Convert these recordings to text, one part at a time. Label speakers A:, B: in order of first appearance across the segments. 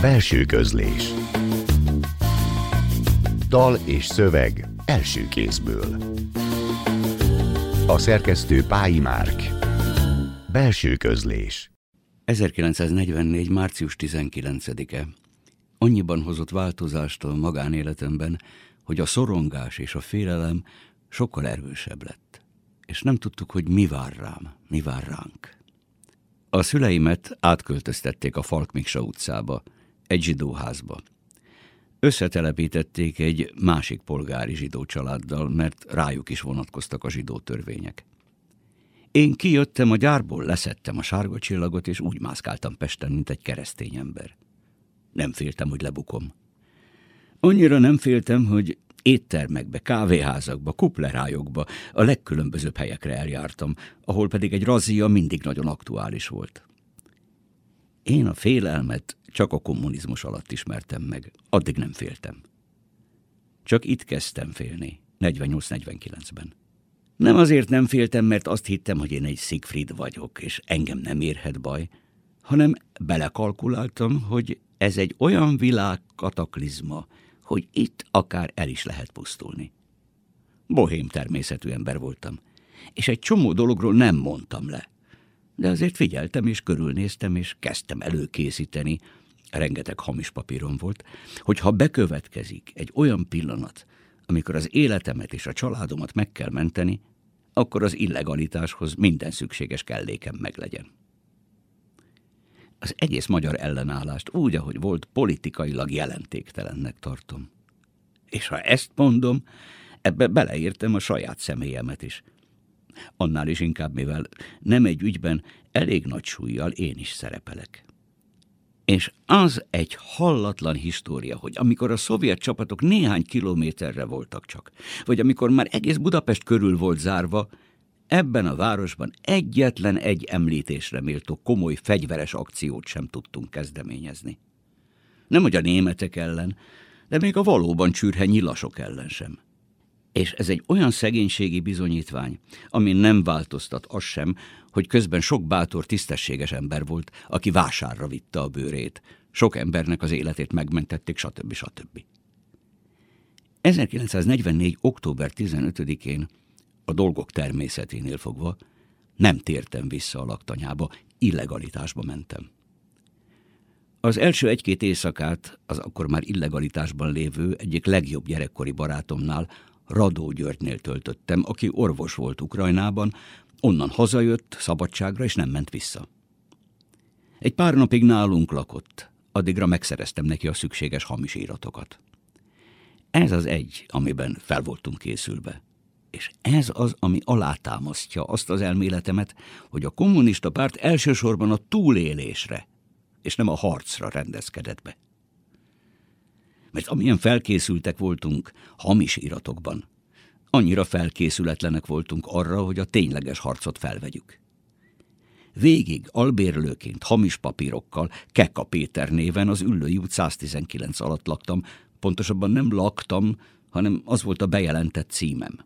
A: Belső közlés Dal és szöveg első kézből A szerkesztő Pályi Márk Belső közlés
B: 1944. március 19-e. Annyiban hozott változást a magánéletemben, hogy a szorongás és a félelem sokkal erősebb lett. És nem tudtuk, hogy mi vár rám, mi vár ránk. A szüleimet átköltöztették a Falkmiksa utcába, egy zsidóházba. Összetelepítették egy másik polgári zsidó családdal, mert rájuk is vonatkoztak a zsidó törvények. Én kijöttem a gyárból, leszettem a sárga csillagot, és úgy mászkáltam Pesten, mint egy keresztény ember. Nem féltem, hogy lebukom. Annyira nem féltem, hogy éttermekbe, kávéházakba, kuplerájokba, a legkülönbözőbb helyekre eljártam, ahol pedig egy razia mindig nagyon aktuális volt. Én a félelmet csak a kommunizmus alatt ismertem meg, addig nem féltem. Csak itt kezdtem félni, 48-49-ben. Nem azért nem féltem, mert azt hittem, hogy én egy Siegfried vagyok, és engem nem érhet baj, hanem belekalkuláltam, hogy ez egy olyan világ kataklizma, hogy itt akár el is lehet pusztulni. Bohém természetű ember voltam, és egy csomó dologról nem mondtam le. De azért figyeltem és körülnéztem, és kezdtem előkészíteni, rengeteg hamis papíron volt, hogy ha bekövetkezik egy olyan pillanat, amikor az életemet és a családomat meg kell menteni, akkor az illegalitáshoz minden szükséges kellékem meglegyen. Az egész magyar ellenállást úgy, ahogy volt, politikailag jelentéktelennek tartom. És ha ezt mondom, ebbe beleírtam a saját személyemet is. Annál is inkább, mivel nem egy ügyben elég nagy súlyjal én is szerepelek. És az egy hallatlan história, hogy amikor a szovjet csapatok néhány kilométerre voltak csak, vagy amikor már egész Budapest körül volt zárva, ebben a városban egyetlen egy említésre méltó komoly fegyveres akciót sem tudtunk kezdeményezni. Nem hogy a németek ellen, de még a valóban csürhe nyilasok ellen sem. És ez egy olyan szegénységi bizonyítvány, ami nem változtat az sem, hogy közben sok bátor, tisztességes ember volt, aki vásárra vitte a bőrét. Sok embernek az életét megmentették, stb. stb. 1944. október 15-én a dolgok természeténél fogva nem tértem vissza a laktanyába, illegalitásba mentem. Az első egy-két éjszakát az akkor már illegalitásban lévő egyik legjobb gyerekkori barátomnál, Radó Györgynél töltöttem, aki orvos volt Ukrajnában, onnan hazajött szabadságra, és nem ment vissza. Egy pár napig nálunk lakott, addigra megszereztem neki a szükséges hamis íratokat. Ez az egy, amiben fel voltunk készülve. És ez az, ami alátámasztja azt az elméletemet, hogy a kommunista párt elsősorban a túlélésre, és nem a harcra rendezkedett be. Mert amilyen felkészültek voltunk hamis iratokban, annyira felkészületlenek voltunk arra, hogy a tényleges harcot felvegyük. Végig albérlőként hamis papírokkal Keka Péter néven az Üllői út 119 alatt laktam, pontosabban nem laktam, hanem az volt a bejelentett címem.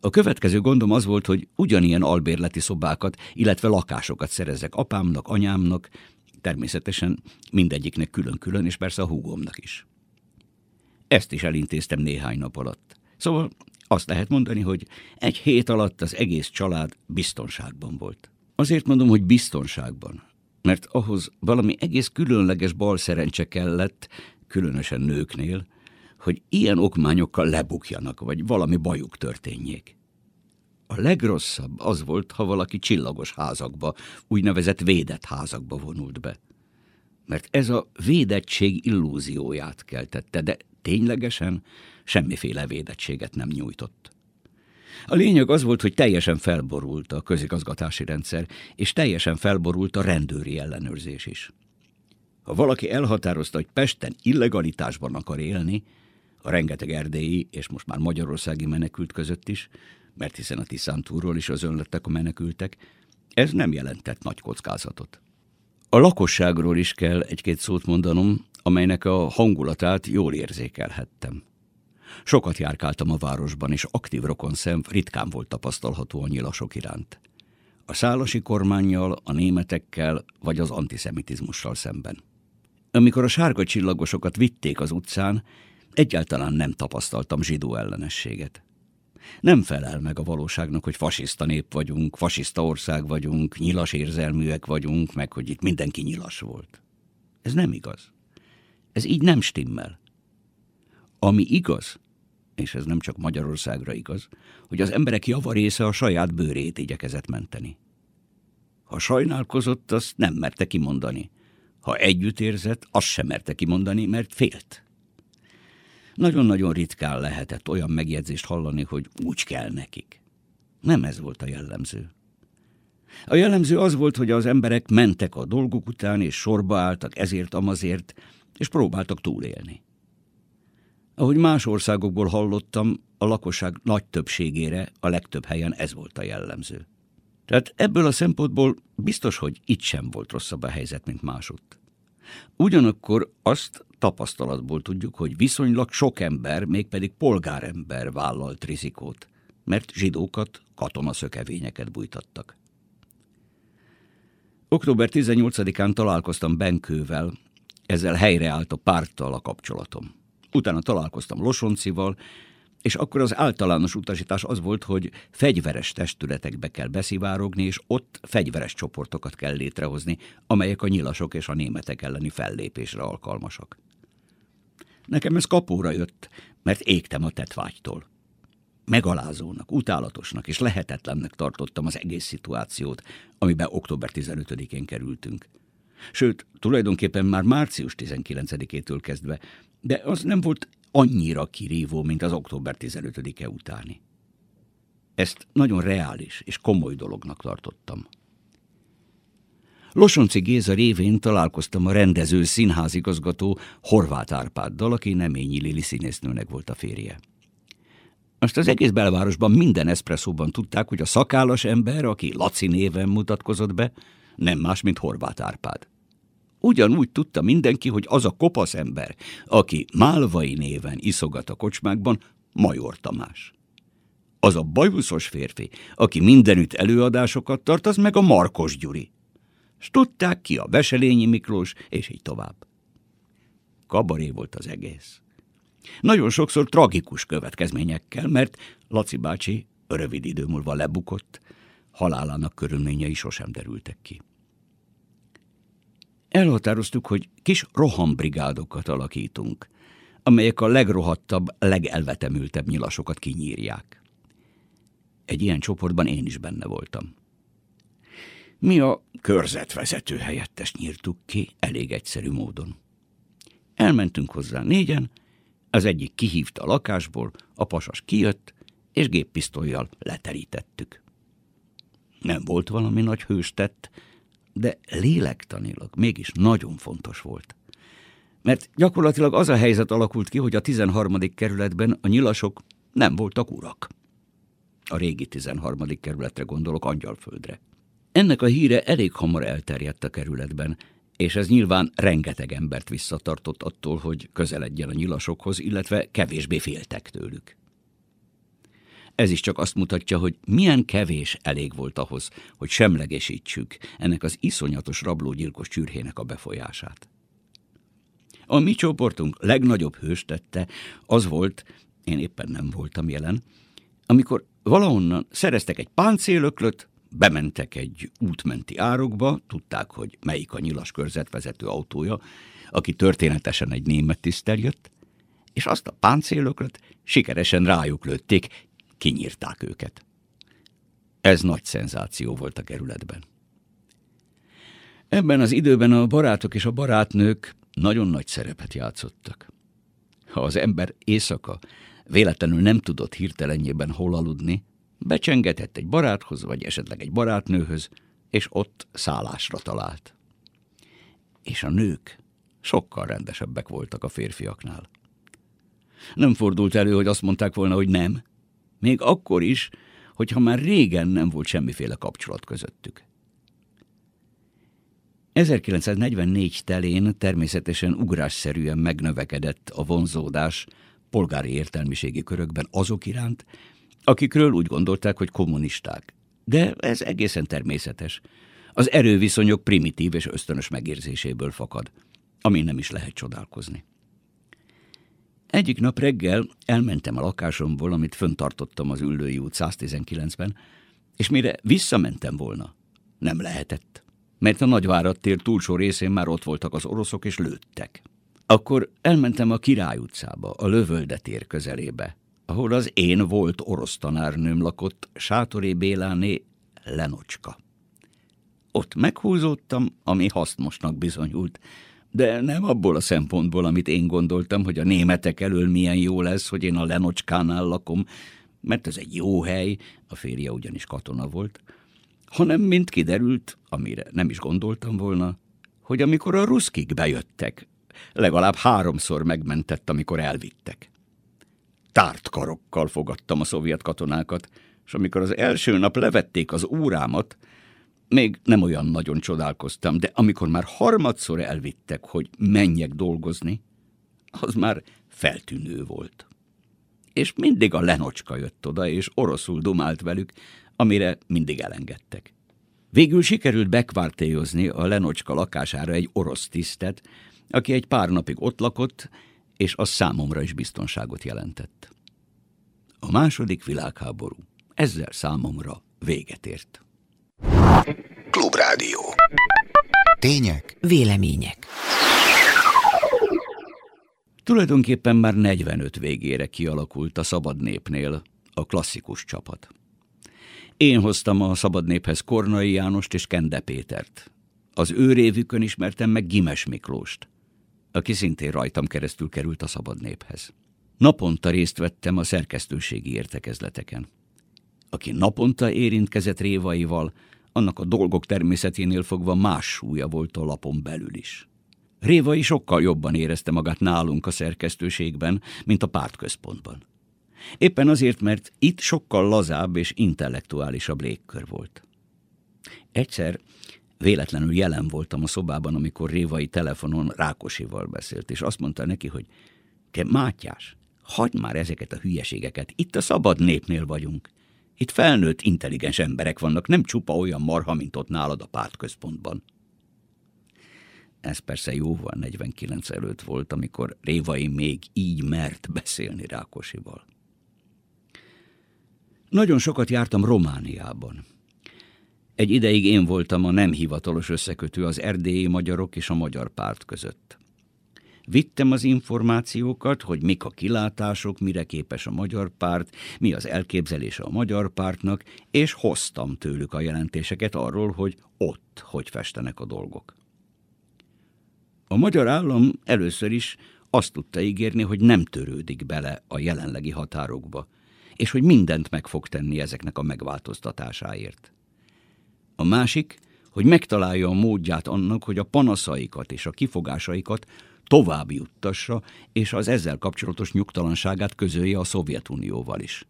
B: A következő gondom az volt, hogy ugyanilyen albérleti szobákat, illetve lakásokat szerezek apámnak, anyámnak, természetesen mindegyiknek külön-külön, és persze a húgomnak is. Ezt is elintéztem néhány nap alatt. Szóval azt lehet mondani, hogy egy hét alatt az egész család biztonságban volt. Azért mondom, hogy biztonságban, mert ahhoz valami egész különleges bal szerencse kellett, különösen nőknél, hogy ilyen okmányokkal lebukjanak, vagy valami bajuk történjék. A legrosszabb az volt, ha valaki csillagos házakba, úgynevezett védett házakba vonult be. Mert ez a védettség illúzióját keltette, de ténylegesen semmiféle védettséget nem nyújtott. A lényeg az volt, hogy teljesen felborult a közigazgatási rendszer, és teljesen felborult a rendőri ellenőrzés is. Ha valaki elhatározta, hogy Pesten illegalitásban akar élni, a rengeteg erdélyi és most már magyarországi menekült között is, mert hiszen a Tiszántúról is az lettek a menekültek, ez nem jelentett nagy kockázatot. A lakosságról is kell egy-két szót mondanom, amelynek a hangulatát jól érzékelhettem. Sokat járkáltam a városban, és aktív rokonszem ritkán volt tapasztalható a nyilasok iránt. A szálasi kormányjal, a németekkel vagy az antiszemitizmussal szemben. Amikor a sárga csillagosokat vitték az utcán, egyáltalán nem tapasztaltam zsidó ellenességet. Nem felel meg a valóságnak, hogy fasiszta nép vagyunk, fasiszta ország vagyunk, nyilas érzelműek vagyunk, meg hogy itt mindenki nyilas volt. Ez nem igaz. Ez így nem stimmel. Ami igaz, és ez nem csak Magyarországra igaz, hogy az emberek javarésze a saját bőrét igyekezett menteni. Ha sajnálkozott, azt nem merte kimondani. Ha együtt érzett, azt sem merte kimondani, mert félt. Nagyon-nagyon ritkán lehetett olyan megjegyzést hallani, hogy úgy kell nekik. Nem ez volt a jellemző. A jellemző az volt, hogy az emberek mentek a dolguk után, és sorba álltak ezért, amazért, és próbáltak túlélni. Ahogy más országokból hallottam, a lakosság nagy többségére a legtöbb helyen ez volt a jellemző. Tehát ebből a szempontból biztos, hogy itt sem volt rosszabb a helyzet, mint másutt. Ugyanakkor azt tapasztalatból tudjuk, hogy viszonylag sok ember, mégpedig polgárember vállalt rizikót, mert zsidókat, katonaszökevényeket bújtattak. Október 18-án találkoztam Benkővel, ezzel helyreállt a párttal a kapcsolatom. Utána találkoztam Losoncival, és akkor az általános utasítás az volt, hogy fegyveres testületekbe kell beszivárogni, és ott fegyveres csoportokat kell létrehozni, amelyek a nyilasok és a németek elleni fellépésre alkalmasak. Nekem ez kapóra jött, mert égtem a tetvágytól. Megalázónak, utálatosnak és lehetetlennek tartottam az egész szituációt, amiben október 15-én kerültünk. Sőt, tulajdonképpen már március 19-től kezdve, de az nem volt annyira kirívó, mint az október 15-e utáni. Ezt nagyon reális és komoly dolognak tartottam. Losonci Géza révén találkoztam a rendező színházigazgató Horváth Árpáddal, aki Neményi Lili színésznőnek volt a férje. Azt az egész belvárosban minden eszpresszóban tudták, hogy a szakállas ember, aki Laci néven mutatkozott be, nem más, mint Horváth Árpád. Ugyanúgy tudta mindenki, hogy az a kopasz ember, aki Málvai néven iszogat a kocsmákban, Major Tamás. Az a bajuszos férfi, aki mindenütt előadásokat tart, az meg a Markos Gyuri. S tudták ki a Veselényi Miklós, és így tovább. Kabaré volt az egész. Nagyon sokszor tragikus következményekkel, mert Laci bácsi rövid idő múlva lebukott, halálának körülményei sosem derültek ki. Elhatároztuk, hogy kis rohambrigádokat alakítunk, amelyek a legrohadtabb, legelvetemültebb nyilasokat kinyírják. Egy ilyen csoportban én is benne voltam. Mi a körzetvezető helyettes nyírtuk ki elég egyszerű módon. Elmentünk hozzá négyen, az egyik kihívta a lakásból, a pasas kijött, és géppisztolyjal leterítettük. Nem volt valami nagy hőstett, de lélektanilag mégis nagyon fontos volt. Mert gyakorlatilag az a helyzet alakult ki, hogy a 13. kerületben a nyilasok nem voltak urak. A régi 13. kerületre gondolok, Angyalföldre. Ennek a híre elég hamar elterjedt a kerületben, és ez nyilván rengeteg embert visszatartott attól, hogy közeledjen a nyilasokhoz, illetve kevésbé féltek tőlük. Ez is csak azt mutatja, hogy milyen kevés elég volt ahhoz, hogy semlegesítsük ennek az iszonyatos rablógyilkos csürhének a befolyását. A mi csoportunk legnagyobb hőstette az volt, én éppen nem voltam jelen, amikor valahonnan szereztek egy páncélöklöt, bementek egy útmenti árokba, tudták, hogy melyik a nyilas körzetvezető autója, aki történetesen egy német tisztel jött, és azt a páncélöklöt sikeresen rájuk lőtték, kinyírták őket. Ez nagy szenzáció volt a kerületben. Ebben az időben a barátok és a barátnők nagyon nagy szerepet játszottak. Ha az ember éjszaka véletlenül nem tudott hirtelenjében hol aludni, becsengetett egy baráthoz, vagy esetleg egy barátnőhöz, és ott szállásra talált. És a nők sokkal rendesebbek voltak a férfiaknál. Nem fordult elő, hogy azt mondták volna, hogy nem, még akkor is, hogyha már régen nem volt semmiféle kapcsolat közöttük. 1944 telén természetesen ugrásszerűen megnövekedett a vonzódás polgári értelmiségi körökben azok iránt, akikről úgy gondolták, hogy kommunisták. De ez egészen természetes. Az erőviszonyok primitív és ösztönös megérzéséből fakad. ami nem is lehet csodálkozni. Egyik nap reggel elmentem a lakásomból, amit föntartottam az Üllői út 119-ben, és mire visszamentem volna, nem lehetett, mert a Nagyvárad tér túlsó részén már ott voltak az oroszok, és lőttek. Akkor elmentem a Király utcába, a Lövölde tér közelébe, ahol az én volt orosz tanárnőm lakott, Sátoré Béláné Lenocska. Ott meghúzódtam, ami hasznosnak bizonyult, de nem abból a szempontból, amit én gondoltam, hogy a németek elől milyen jó lesz, hogy én a Lenocskánál lakom, mert ez egy jó hely, a férje ugyanis katona volt, hanem mint kiderült, amire nem is gondoltam volna, hogy amikor a ruszkik bejöttek, legalább háromszor megmentett, amikor elvittek. Tárt karokkal fogadtam a szovjet katonákat, és amikor az első nap levették az órámat, még nem olyan nagyon csodálkoztam, de amikor már harmadszor elvittek, hogy menjek dolgozni, az már feltűnő volt. És mindig a lenocska jött oda, és oroszul dumált velük, amire mindig elengedtek. Végül sikerült bekvártéjozni a lenocska lakására egy orosz tisztet, aki egy pár napig ott lakott, és az számomra is biztonságot jelentett. A második világháború ezzel számomra véget ért.
A: Klubrádió. Tények.
C: Vélemények.
B: Tulajdonképpen már 45 végére kialakult a Szabad Népnél a klasszikus csapat. Én hoztam a Szabad Néphez Kornai Jánost és Kende Pétert. Az ő révükön ismertem meg Gimes Miklóst, aki szintén rajtam keresztül került a Szabad Néphez. Naponta részt vettem a szerkesztőségi értekezleteken. Aki naponta érintkezett révaival, annak a dolgok természeténél fogva más súlya volt a lapon belül is. Révai sokkal jobban érezte magát nálunk a szerkesztőségben, mint a pártközpontban. Éppen azért, mert itt sokkal lazább és intellektuálisabb légkör volt. Egyszer véletlenül jelen voltam a szobában, amikor Révai telefonon Rákosival beszélt, és azt mondta neki, hogy te Mátyás, hagyd már ezeket a hülyeségeket, itt a szabad népnél vagyunk. Itt felnőtt, intelligens emberek vannak, nem csupa olyan marha, mint ott nálad a pártközpontban. Ez persze jóval 49 előtt volt, amikor Révai még így mert beszélni Rákosival. Nagyon sokat jártam Romániában. Egy ideig én voltam a nem hivatalos összekötő az erdélyi magyarok és a magyar párt között. Vittem az információkat, hogy mik a kilátások, mire képes a magyar párt, mi az elképzelése a magyar pártnak, és hoztam tőlük a jelentéseket arról, hogy ott hogy festenek a dolgok. A magyar állam először is azt tudta ígérni, hogy nem törődik bele a jelenlegi határokba, és hogy mindent meg fog tenni ezeknek a megváltoztatásáért. A másik, hogy megtalálja a módját annak, hogy a panaszaikat és a kifogásaikat tovább juttassa, és az ezzel kapcsolatos nyugtalanságát közölje a Szovjetunióval is.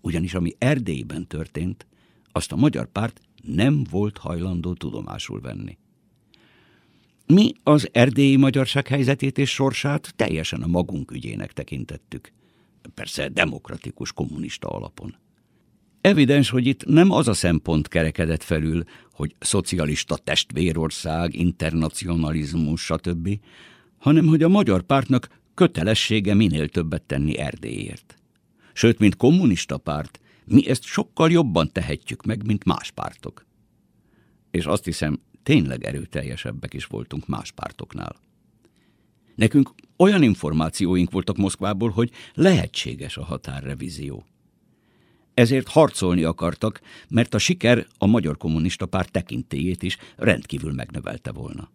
B: Ugyanis ami Erdélyben történt, azt a magyar párt nem volt hajlandó tudomásul venni. Mi az erdélyi magyarság helyzetét és sorsát teljesen a magunk ügyének tekintettük. Persze demokratikus kommunista alapon. Evidens, hogy itt nem az a szempont kerekedett felül, hogy szocialista testvérország, internacionalizmus, stb., hanem hogy a magyar pártnak kötelessége minél többet tenni Erdélyért. Sőt, mint kommunista párt, mi ezt sokkal jobban tehetjük meg, mint más pártok. És azt hiszem, tényleg erőteljesebbek is voltunk más pártoknál. Nekünk olyan információink voltak Moszkvából, hogy lehetséges a határrevízió. Ezért harcolni akartak, mert a siker a magyar kommunista párt tekintélyét is rendkívül megnövelte volna.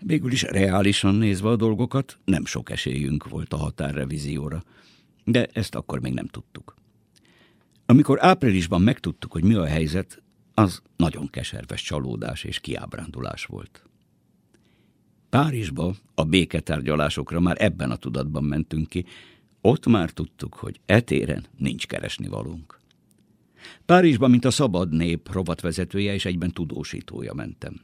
B: Végül is reálisan nézve a dolgokat, nem sok esélyünk volt a határrevízióra, de ezt akkor még nem tudtuk. Amikor áprilisban megtudtuk, hogy mi a helyzet, az nagyon keserves csalódás és kiábrándulás volt. Párizsba a béketárgyalásokra már ebben a tudatban mentünk ki, ott már tudtuk, hogy etéren nincs keresni valunk. Párizsba, mint a szabad nép rovatvezetője és egyben tudósítója mentem.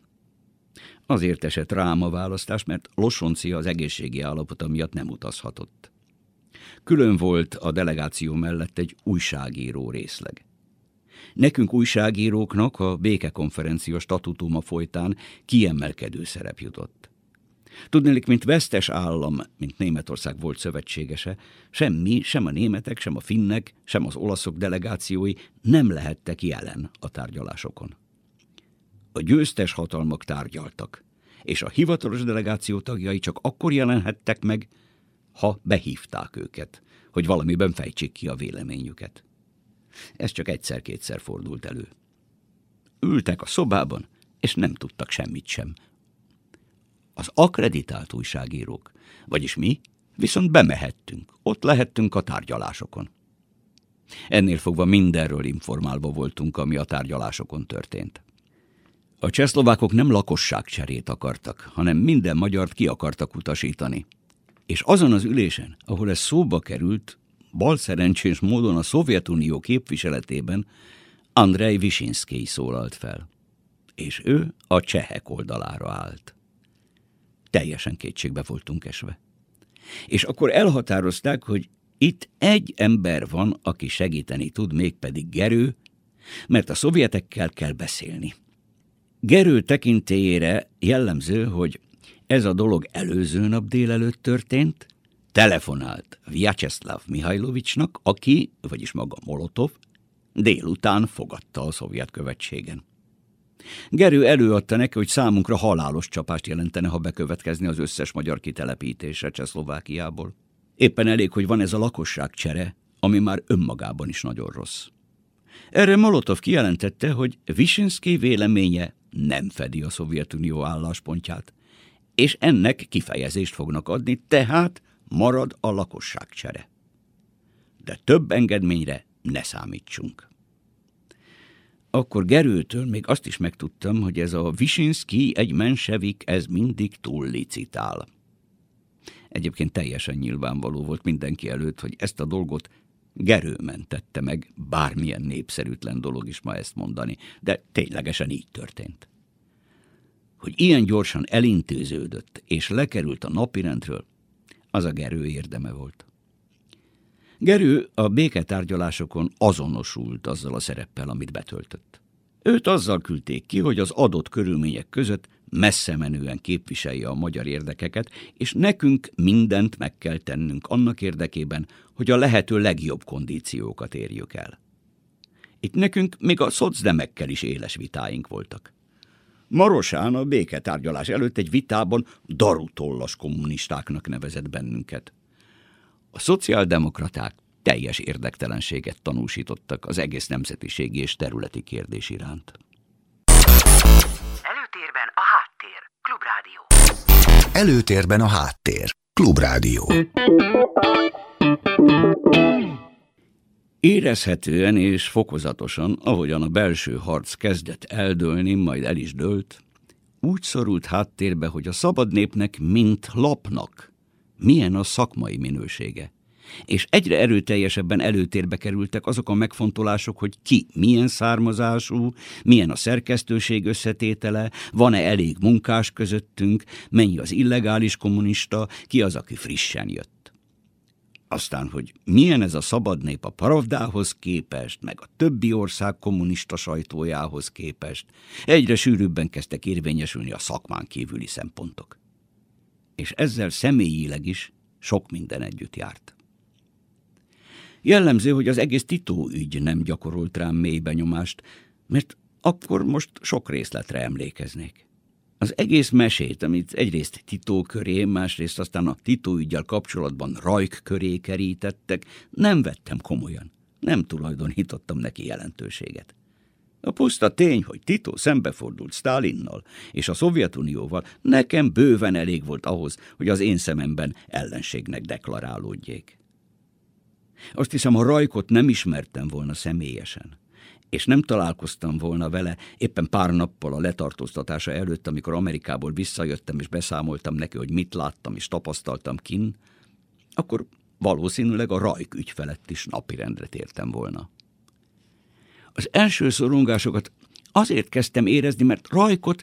B: Azért esett rám a választás, mert Losoncia az egészségi állapota miatt nem utazhatott. Külön volt a delegáció mellett egy újságíró részleg. Nekünk újságíróknak a békekonferencia statutuma folytán kiemelkedő szerep jutott. Tudnélik, mint vesztes állam, mint Németország volt szövetségese, semmi, sem a németek, sem a finnek, sem az olaszok delegációi nem lehettek jelen a tárgyalásokon. A győztes hatalmak tárgyaltak, és a hivatalos delegáció tagjai csak akkor jelenhettek meg, ha behívták őket, hogy valamiben fejtsék ki a véleményüket. Ez csak egyszer-kétszer fordult elő. Ültek a szobában, és nem tudtak semmit sem. Az akreditált újságírók, vagyis mi, viszont bemehettünk, ott lehettünk a tárgyalásokon. Ennél fogva mindenről informálva voltunk, ami a tárgyalásokon történt. A csehszlovákok nem lakosságcserét akartak, hanem minden magyart ki akartak utasítani. És azon az ülésen, ahol ez szóba került, balszerencsés módon a Szovjetunió képviseletében Andrei Visinszki szólalt fel. És ő a csehek oldalára állt. Teljesen kétségbe voltunk esve. És akkor elhatározták, hogy itt egy ember van, aki segíteni tud, mégpedig Gerő, mert a szovjetekkel kell beszélni. Gerő tekintélyére jellemző, hogy ez a dolog előző nap délelőtt történt, telefonált Vyacheslav Mihajlovicsnak, aki, vagyis maga Molotov, délután fogadta a szovjet követségen. Gerő előadta neki, hogy számunkra halálos csapást jelentene, ha bekövetkezni az összes magyar kitelepítése Csehszlovákiából. Éppen elég, hogy van ez a lakosságcsere, ami már önmagában is nagyon rossz. Erre Molotov kijelentette, hogy Visinski véleménye nem fedi a Szovjetunió álláspontját, és ennek kifejezést fognak adni, tehát marad a lakosságcsere. De több engedményre ne számítsunk. Akkor Gerőtől még azt is megtudtam, hogy ez a Visinski egy mensevik, ez mindig túl licitál. Egyébként teljesen nyilvánvaló volt mindenki előtt, hogy ezt a dolgot Gerő mentette meg, bármilyen népszerűtlen dolog is ma ezt mondani, de ténylegesen így történt. Hogy ilyen gyorsan elintéződött és lekerült a napirendről, az a Gerő érdeme volt. Gerő a béketárgyalásokon azonosult azzal a szereppel, amit betöltött. Őt azzal küldték ki, hogy az adott körülmények között messze menően képviselje a magyar érdekeket, és nekünk mindent meg kell tennünk annak érdekében, hogy a lehető legjobb kondíciókat érjük el. Itt nekünk még a szocdemekkel is éles vitáink voltak. Marosán a béketárgyalás előtt egy vitában darutollas kommunistáknak nevezett bennünket. A szociáldemokraták teljes érdektelenséget tanúsítottak az egész nemzetiségi és területi kérdés iránt.
C: Előtérben a háttér. Klubrádió.
B: Érezhetően és fokozatosan, ahogyan a belső harc kezdett eldőlni, majd el is dőlt, úgy szorult háttérbe, hogy a szabad népnek, mint lapnak, milyen a szakmai minősége. És egyre erőteljesebben előtérbe kerültek azok a megfontolások, hogy ki milyen származású, milyen a szerkesztőség összetétele, van-e elég munkás közöttünk, mennyi az illegális kommunista, ki az, aki frissen jött. Aztán, hogy milyen ez a szabad nép a Paravdához képest, meg a többi ország kommunista sajtójához képest, egyre sűrűbben kezdtek érvényesülni a szakmán kívüli szempontok. És ezzel személyileg is sok minden együtt járt. Jellemző, hogy az egész Titó ügy nem gyakorolt rám mély benyomást, mert akkor most sok részletre emlékeznék. Az egész mesét, amit egyrészt Titó köré, másrészt aztán a Titó ügyel kapcsolatban rajk köré kerítettek, nem vettem komolyan. Nem tulajdonítottam neki jelentőséget. A puszta tény, hogy Tito szembefordult Stalinnal és a Szovjetunióval, nekem bőven elég volt ahhoz, hogy az én szememben ellenségnek deklarálódjék. Azt hiszem, a rajkot nem ismertem volna személyesen és nem találkoztam volna vele éppen pár nappal a letartóztatása előtt, amikor Amerikából visszajöttem, és beszámoltam neki, hogy mit láttam és tapasztaltam kin, akkor valószínűleg a rajk ügy felett is napirendre tértem volna. Az első szorongásokat azért kezdtem érezni, mert rajkot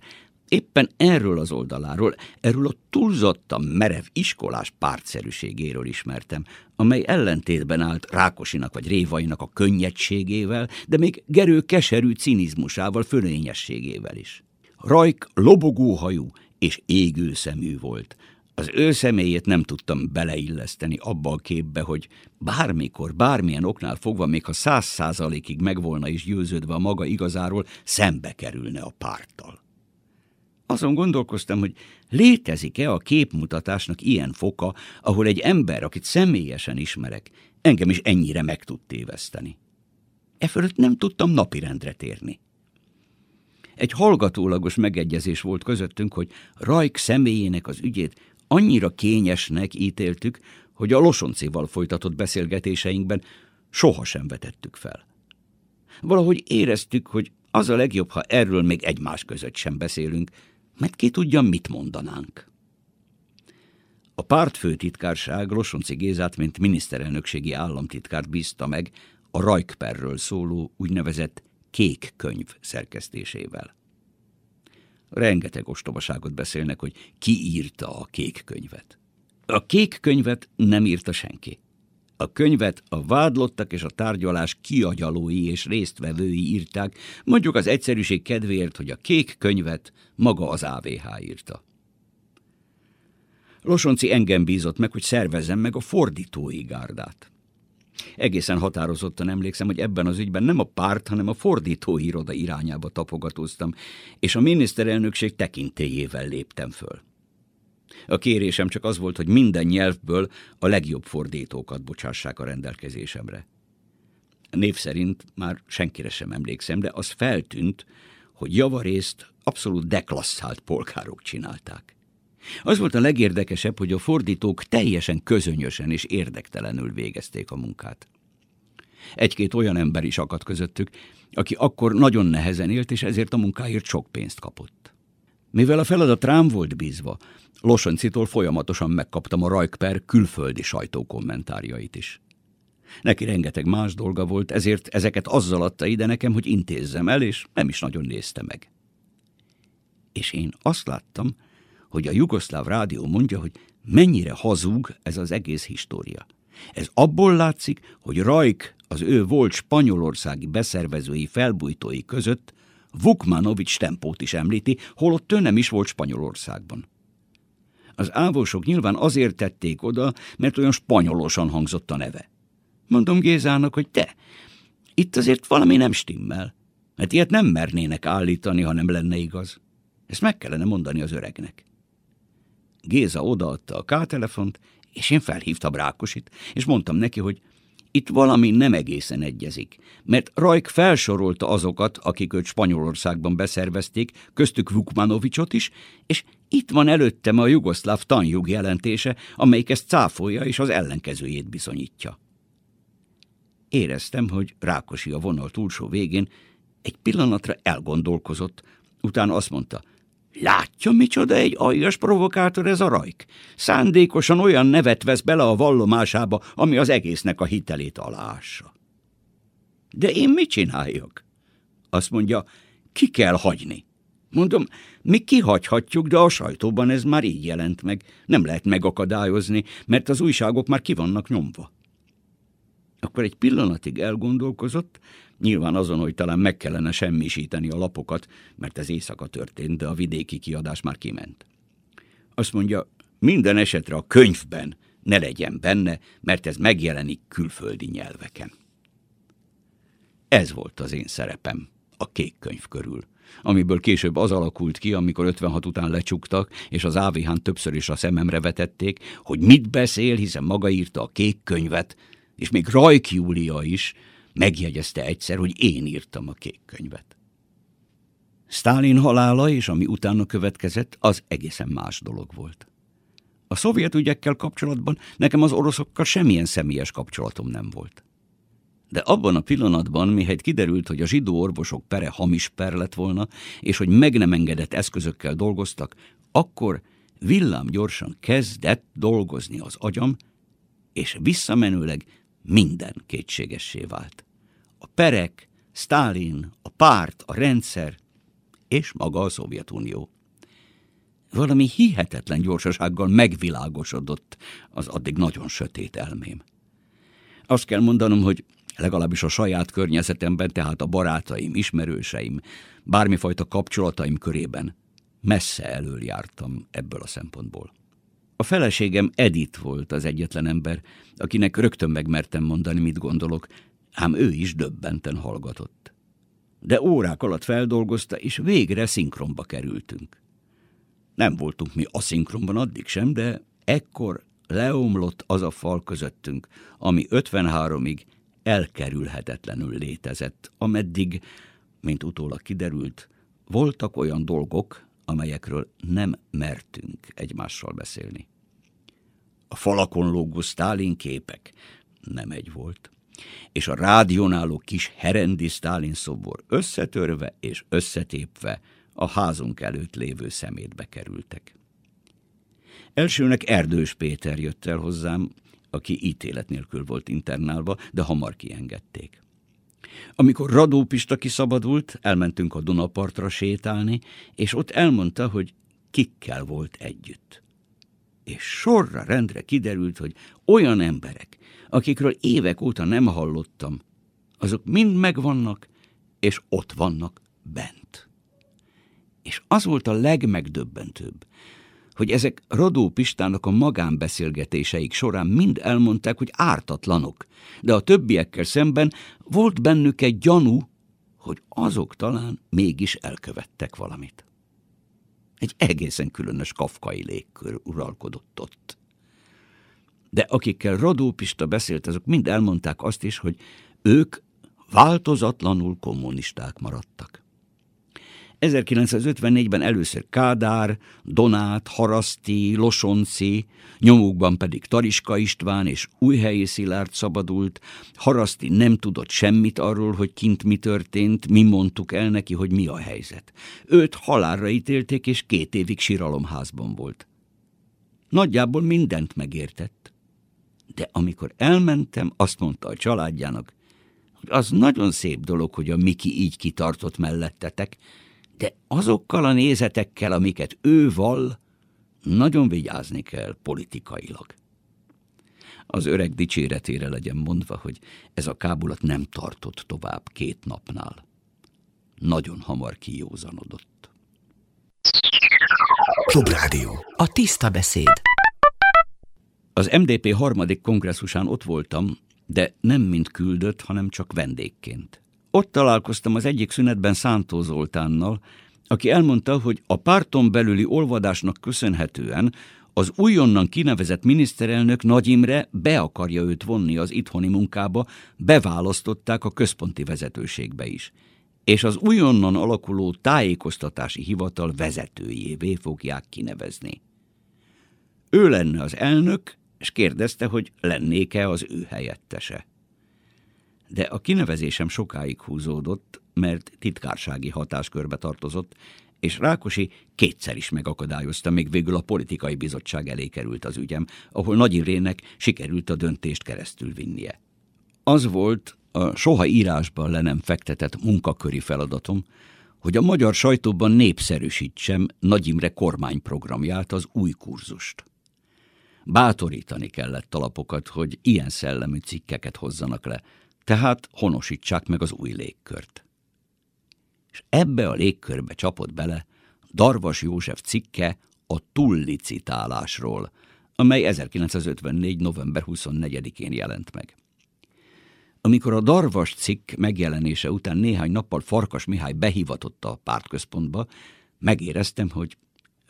B: éppen erről az oldaláról, erről a túlzottan merev iskolás pártszerűségéről ismertem, amely ellentétben állt Rákosinak vagy Révainak a könnyedségével, de még Gerő keserű cinizmusával, fölényességével is. Rajk lobogóhajú és égő szemű volt. Az ő személyét nem tudtam beleilleszteni abba a képbe, hogy bármikor, bármilyen oknál fogva, még ha száz százalékig megvolna is győződve a maga igazáról, szembe kerülne a párttal. Azon gondolkoztam, hogy létezik-e a képmutatásnak ilyen foka, ahol egy ember, akit személyesen ismerek, engem is ennyire meg tud téveszteni. E fölött nem tudtam napirendre térni. Egy hallgatólagos megegyezés volt közöttünk, hogy Rajk személyének az ügyét annyira kényesnek ítéltük, hogy a Losoncéval folytatott beszélgetéseinkben sohasem vetettük fel. Valahogy éreztük, hogy az a legjobb, ha erről még egymás között sem beszélünk, mert ki tudja, mit mondanánk. A pártfőtitkárság Losonci Gézát, mint miniszterelnökségi államtitkárt bízta meg a Rajkperről szóló úgynevezett kék könyv szerkesztésével. Rengeteg ostobaságot beszélnek, hogy ki írta a kék könyvet. A kék könyvet nem írta senki. A könyvet a vádlottak és a tárgyalás kiagyalói és résztvevői írták, mondjuk az egyszerűség kedvéért, hogy a kék könyvet maga az AVH írta. Losonci engem bízott meg, hogy szervezzem meg a fordítói gárdát. Egészen határozottan emlékszem, hogy ebben az ügyben nem a párt, hanem a fordítói iroda irányába tapogatóztam, és a miniszterelnökség tekintélyével léptem föl. A kérésem csak az volt, hogy minden nyelvből a legjobb fordítókat bocsássák a rendelkezésemre. Név szerint már senkire sem emlékszem, de az feltűnt, hogy javarészt abszolút deklasszált polgárok csinálták. Az volt a legérdekesebb, hogy a fordítók teljesen közönösen és érdektelenül végezték a munkát. Egy-két olyan ember is akadt közöttük, aki akkor nagyon nehezen élt, és ezért a munkáért sok pénzt kapott. Mivel a feladat rám volt bízva, Losoncitól folyamatosan megkaptam a Rajkper külföldi sajtó kommentárjait is. Neki rengeteg más dolga volt, ezért ezeket azzal adta ide nekem, hogy intézzem el, és nem is nagyon nézte meg. És én azt láttam, hogy a Jugoszláv rádió mondja, hogy mennyire hazug ez az egész história. Ez abból látszik, hogy Rajk az ő volt spanyolországi beszervezői felbújtói között Vukmanovics tempót is említi, holott ő nem is volt Spanyolországban. Az ávósok nyilván azért tették oda, mert olyan spanyolosan hangzott a neve. Mondom Gézának, hogy te, itt azért valami nem stimmel, mert ilyet nem mernének állítani, ha nem lenne igaz. Ezt meg kellene mondani az öregnek. Géza odaadta a kátelefont, és én felhívtam Rákosit, és mondtam neki, hogy itt valami nem egészen egyezik, mert Rajk felsorolta azokat, akik őt Spanyolországban beszervezték, köztük Vukmanovicsot is, és itt van előttem a jugoszláv tanjug jelentése, amelyik ezt cáfolja és az ellenkezőjét bizonyítja. Éreztem, hogy Rákosi a vonal túlsó végén egy pillanatra elgondolkozott, utána azt mondta, Látja, micsoda egy aljas provokátor ez a rajk? Szándékosan olyan nevet vesz bele a vallomásába, ami az egésznek a hitelét aláássa. De én mit csináljak? Azt mondja, ki kell hagyni. Mondom, mi kihagyhatjuk, de a sajtóban ez már így jelent meg. Nem lehet megakadályozni, mert az újságok már ki vannak nyomva. Akkor egy pillanatig elgondolkozott, nyilván azon, hogy talán meg kellene semmisíteni a lapokat, mert ez éjszaka történt, de a vidéki kiadás már kiment. Azt mondja, minden esetre a könyvben ne legyen benne, mert ez megjelenik külföldi nyelveken. Ez volt az én szerepem a kék könyv körül amiből később az alakult ki, amikor 56 után lecsuktak, és az AVH-n többször is a szememre vetették, hogy mit beszél, hiszen maga írta a kék könyvet, és még Rajk Júlia is megjegyezte egyszer, hogy én írtam a kék könyvet. Stálin halála és ami utána következett, az egészen más dolog volt. A szovjet ügyekkel kapcsolatban nekem az oroszokkal semmilyen személyes kapcsolatom nem volt. De abban a pillanatban, mihelyt kiderült, hogy a zsidó orvosok pere hamis per lett volna, és hogy meg nem engedett eszközökkel dolgoztak, akkor villám gyorsan kezdett dolgozni az agyam, és visszamenőleg minden kétségessé vált. A perek, Stálin, a párt, a rendszer és maga a Szovjetunió. valami hihetetlen gyorsasággal megvilágosodott az addig nagyon sötét elmém. Azt kell mondanom, hogy legalábbis a saját környezetemben, tehát a barátaim, ismerőseim, bármifajta kapcsolataim körében messze elől jártam ebből a szempontból. A feleségem Edith volt az egyetlen ember, akinek rögtön megmertem mondani, mit gondolok, ám ő is döbbenten hallgatott. De órák alatt feldolgozta, és végre szinkronba kerültünk. Nem voltunk mi aszinkronban addig sem, de ekkor leomlott az a fal közöttünk, ami 53-ig elkerülhetetlenül létezett, ameddig, mint utólag kiderült, voltak olyan dolgok, amelyekről nem mertünk egymással beszélni. A falakon lógó Sztálin képek nem egy volt, és a rádión álló kis herendi Sztálin szobor összetörve és összetépve a házunk előtt lévő szemétbe kerültek. Elsőnek Erdős Péter jött el hozzám, aki ítélet nélkül volt internálva, de hamar kiengedték. Amikor Radó Pista kiszabadult, elmentünk a Dunapartra sétálni, és ott elmondta, hogy kikkel volt együtt. És sorra rendre kiderült, hogy olyan emberek, akikről évek óta nem hallottam, azok mind megvannak, és ott vannak bent. És az volt a legmegdöbbentőbb, hogy ezek Radó Pistának a magánbeszélgetéseik során mind elmondták, hogy ártatlanok, de a többiekkel szemben volt bennük egy gyanú, hogy azok talán mégis elkövettek valamit. Egy egészen különös kafkai légkör uralkodott ott. De akikkel Radó Pista beszélt, azok mind elmondták azt is, hogy ők változatlanul kommunisták maradtak. 1954-ben először Kádár, Donát, Haraszti, Losonci, nyomukban pedig Tariska István és Újhelyi Szilárd szabadult. Haraszti nem tudott semmit arról, hogy kint mi történt, mi mondtuk el neki, hogy mi a helyzet. Őt halálra ítélték, és két évig síralomházban volt. Nagyjából mindent megértett. De amikor elmentem, azt mondta a családjának, hogy az nagyon szép dolog, hogy a Miki így kitartott mellettetek, de azokkal a nézetekkel, amiket ő val, nagyon vigyázni kell politikailag. Az öreg dicséretére legyen mondva, hogy ez a kábulat nem tartott tovább két napnál. Nagyon hamar kijózanodott.
A: Klubrádió.
C: A tiszta beszéd.
B: Az MDP harmadik kongresszusán ott voltam, de nem mint küldött, hanem csak vendégként. Ott találkoztam az egyik szünetben Szántó Zoltánnal, aki elmondta, hogy a párton belüli olvadásnak köszönhetően az újonnan kinevezett miniszterelnök Nagy Imre be akarja őt vonni az itthoni munkába, beválasztották a központi vezetőségbe is és az újonnan alakuló tájékoztatási hivatal vezetőjévé fogják kinevezni. Ő lenne az elnök, és kérdezte, hogy lennék-e az ő helyettese de a kinevezésem sokáig húzódott, mert titkársági hatáskörbe tartozott, és Rákosi kétszer is megakadályozta, még végül a politikai bizottság elé került az ügyem, ahol Nagy Irének sikerült a döntést keresztül vinnie. Az volt a soha írásban le nem fektetett munkaköri feladatom, hogy a magyar sajtóban népszerűsítsem Nagy Imre kormányprogramját, az új kurzust. Bátorítani kellett alapokat, hogy ilyen szellemű cikkeket hozzanak le, tehát honosítsák meg az új légkört. És ebbe a légkörbe csapott bele Darvas József cikke a tullicitálásról, amely 1954. november 24-én jelent meg. Amikor a Darvas cikk megjelenése után néhány nappal Farkas Mihály behivatott a pártközpontba, megéreztem, hogy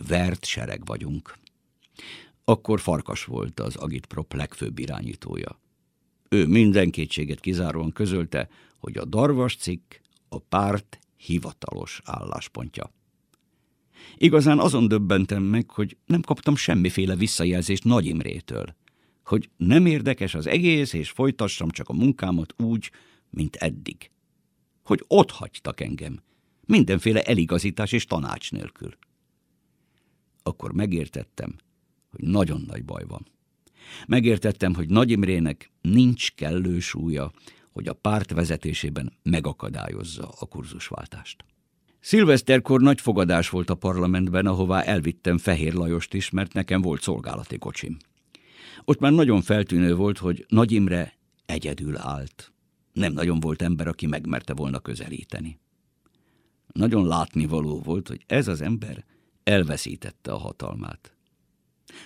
B: vert sereg vagyunk. Akkor Farkas volt az Agitprop legfőbb irányítója. Ő minden kétséget kizáróan közölte, hogy a darvas cikk a párt hivatalos álláspontja. Igazán azon döbbentem meg, hogy nem kaptam semmiféle visszajelzést Nagy Imrétől, hogy nem érdekes az egész, és folytassam csak a munkámat úgy, mint eddig. Hogy ott hagytak engem, mindenféle eligazítás és tanács nélkül. Akkor megértettem, hogy nagyon nagy baj van. Megértettem, hogy Nagy Imrének nincs kellő súlya, hogy a párt vezetésében megakadályozza a kurzusváltást. Szilveszterkor nagy fogadás volt a parlamentben, ahová elvittem Fehér Lajost is, mert nekem volt szolgálati kocsim. Ott már nagyon feltűnő volt, hogy Nagy Imre egyedül állt. Nem nagyon volt ember, aki megmerte volna közelíteni. Nagyon látnivaló volt, hogy ez az ember elveszítette a hatalmát.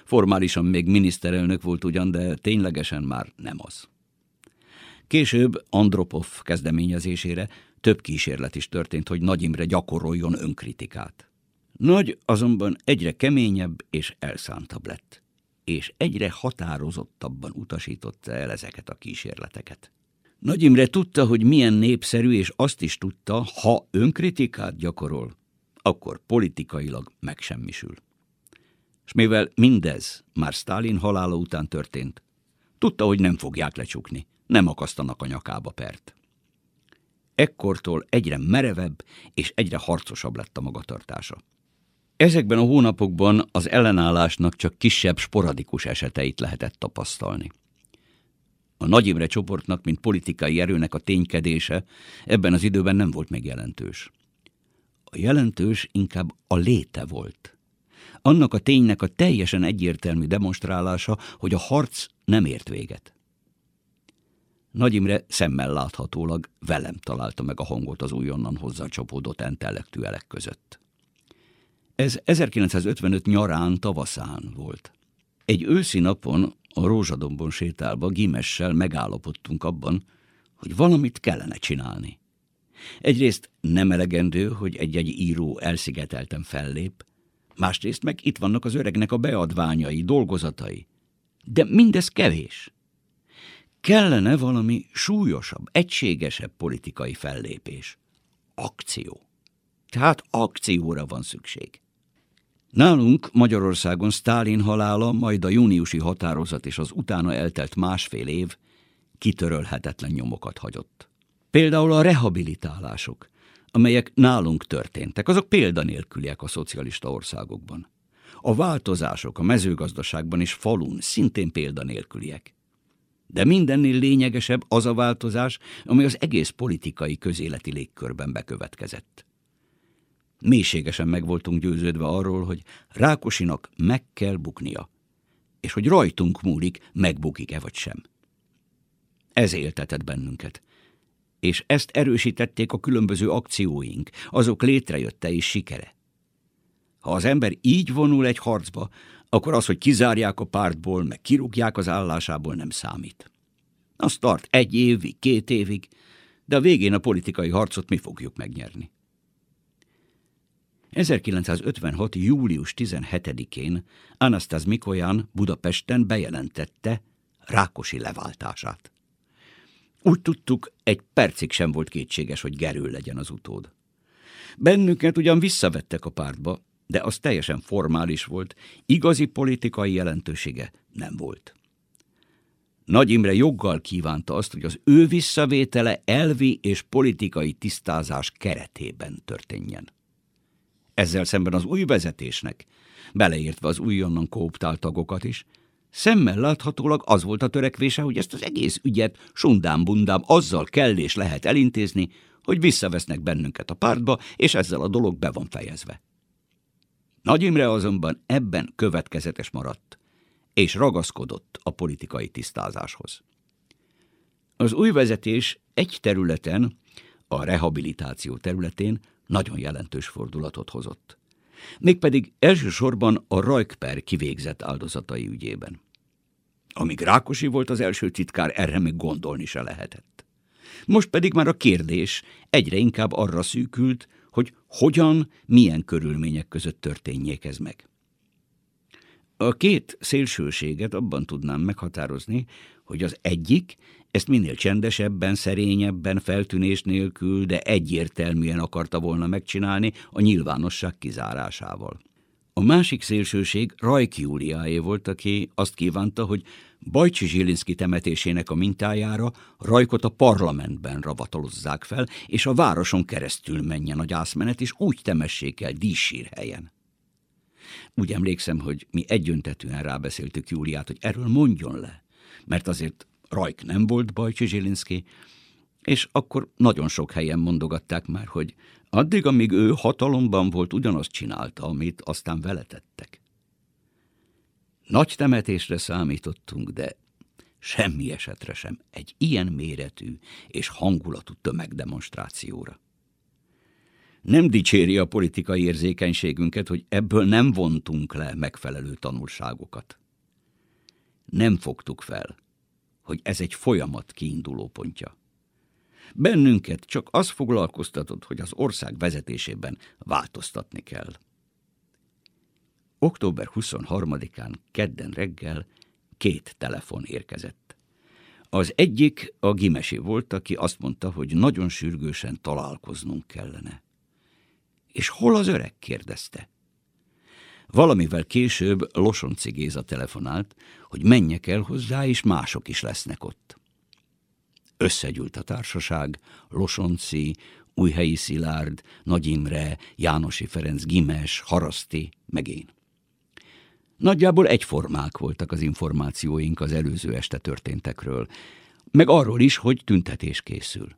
B: Formálisan még miniszterelnök volt ugyan, de ténylegesen már nem az. Később Andropov kezdeményezésére több kísérlet is történt, hogy Nagy Imre gyakoroljon önkritikát. Nagy azonban egyre keményebb és elszántabb lett, és egyre határozottabban utasította el ezeket a kísérleteket. Nagy Imre tudta, hogy milyen népszerű, és azt is tudta, ha önkritikát gyakorol, akkor politikailag megsemmisül. És mivel mindez már Stalin halála után történt, tudta, hogy nem fogják lecsukni, nem akasztanak a nyakába pert. Ekkortól egyre merevebb és egyre harcosabb lett a magatartása. Ezekben a hónapokban az ellenállásnak csak kisebb, sporadikus eseteit lehetett tapasztalni. A Nagy Imre csoportnak, mint politikai erőnek a ténykedése ebben az időben nem volt még jelentős. A jelentős inkább a léte volt. Annak a ténynek a teljesen egyértelmű demonstrálása, hogy a harc nem ért véget. Nagy Imre szemmel láthatólag velem találta meg a hangot az újonnan hozzácsapódott intellektuelek között. Ez 1955 nyarán, tavaszán volt. Egy őszi napon a Rózsadombon sétálva Gimessel megállapodtunk abban, hogy valamit kellene csinálni. Egyrészt nem elegendő, hogy egy-egy író elszigetelten fellép, másrészt meg itt vannak az öregnek a beadványai, dolgozatai. De mindez kevés. Kellene valami súlyosabb, egységesebb politikai fellépés. Akció. Tehát akcióra van szükség. Nálunk Magyarországon Stálin halála, majd a júniusi határozat és az utána eltelt másfél év kitörölhetetlen nyomokat hagyott. Például a rehabilitálások, amelyek nálunk történtek, azok példanélküliek a szocialista országokban. A változások a mezőgazdaságban és falun szintén példanélküliek. De mindennél lényegesebb az a változás, ami az egész politikai közéleti légkörben bekövetkezett. Mélységesen meg voltunk győződve arról, hogy Rákosinak meg kell buknia, és hogy rajtunk múlik, megbukik-e vagy sem. Ez éltetett bennünket, és ezt erősítették a különböző akcióink, azok létrejötte és sikere. Ha az ember így vonul egy harcba, akkor az, hogy kizárják a pártból, meg kirúgják az állásából nem számít. Az tart egy évig, két évig, de a végén a politikai harcot mi fogjuk megnyerni. 1956. július 17-én Anastas Mikoyan Budapesten bejelentette Rákosi leváltását. Úgy tudtuk, egy percig sem volt kétséges, hogy Gerő legyen az utód. Bennünket ugyan visszavettek a pártba, de az teljesen formális volt, igazi politikai jelentősége nem volt. Nagy Imre joggal kívánta azt, hogy az ő visszavétele elvi és politikai tisztázás keretében történjen. Ezzel szemben az új vezetésnek, beleértve az újonnan kooptált tagokat is, szemmel láthatólag az volt a törekvése, hogy ezt az egész ügyet sundám-bundám azzal kell és lehet elintézni, hogy visszavesznek bennünket a pártba, és ezzel a dolog be van fejezve. Nagy Imre azonban ebben következetes maradt, és ragaszkodott a politikai tisztázáshoz. Az új vezetés egy területen, a rehabilitáció területén nagyon jelentős fordulatot hozott. Mégpedig elsősorban a Rajkper kivégzett áldozatai ügyében. Amíg Rákosi volt az első titkár, erre még gondolni se lehetett. Most pedig már a kérdés egyre inkább arra szűkült, hogy hogyan, milyen körülmények között történjék ez meg. A két szélsőséget abban tudnám meghatározni, hogy az egyik ezt minél csendesebben, szerényebben, feltűnés nélkül, de egyértelműen akarta volna megcsinálni a nyilvánosság kizárásával. A másik szélsőség Rajk Júliáé volt, aki azt kívánta, hogy Bajcsi Zsilinszki temetésének a mintájára Rajkot a parlamentben ravatalozzák fel, és a városon keresztül menjen a gyászmenet, és úgy temessék el díszsírhelyen. Úgy emlékszem, hogy mi egyöntetűen rábeszéltük Júliát, hogy erről mondjon le, mert azért Rajk nem volt Bajcsi Zsilinszki, és akkor nagyon sok helyen mondogatták már, hogy Addig, amíg ő hatalomban volt, ugyanazt csinálta, amit aztán vele tettek. Nagy temetésre számítottunk, de semmi esetre sem egy ilyen méretű és hangulatú tömegdemonstrációra. Nem dicséri a politikai érzékenységünket, hogy ebből nem vontunk le megfelelő tanulságokat. Nem fogtuk fel, hogy ez egy folyamat kiinduló pontja. Bennünket csak az foglalkoztatott, hogy az ország vezetésében változtatni kell. Október 23-án, kedden reggel két telefon érkezett. Az egyik a Gimesi volt, aki azt mondta, hogy nagyon sürgősen találkoznunk kellene. És hol az öreg? kérdezte. Valamivel később Losonci Géza telefonált, hogy menjek el hozzá, és mások is lesznek ott. Összegyűlt a társaság, Losonci, Újhelyi Szilárd, Nagy Imre, Jánosi Ferenc, Gimes, Haraszti, meg én. Nagyjából egyformák voltak az információink az előző este történtekről, meg arról is, hogy tüntetés készül.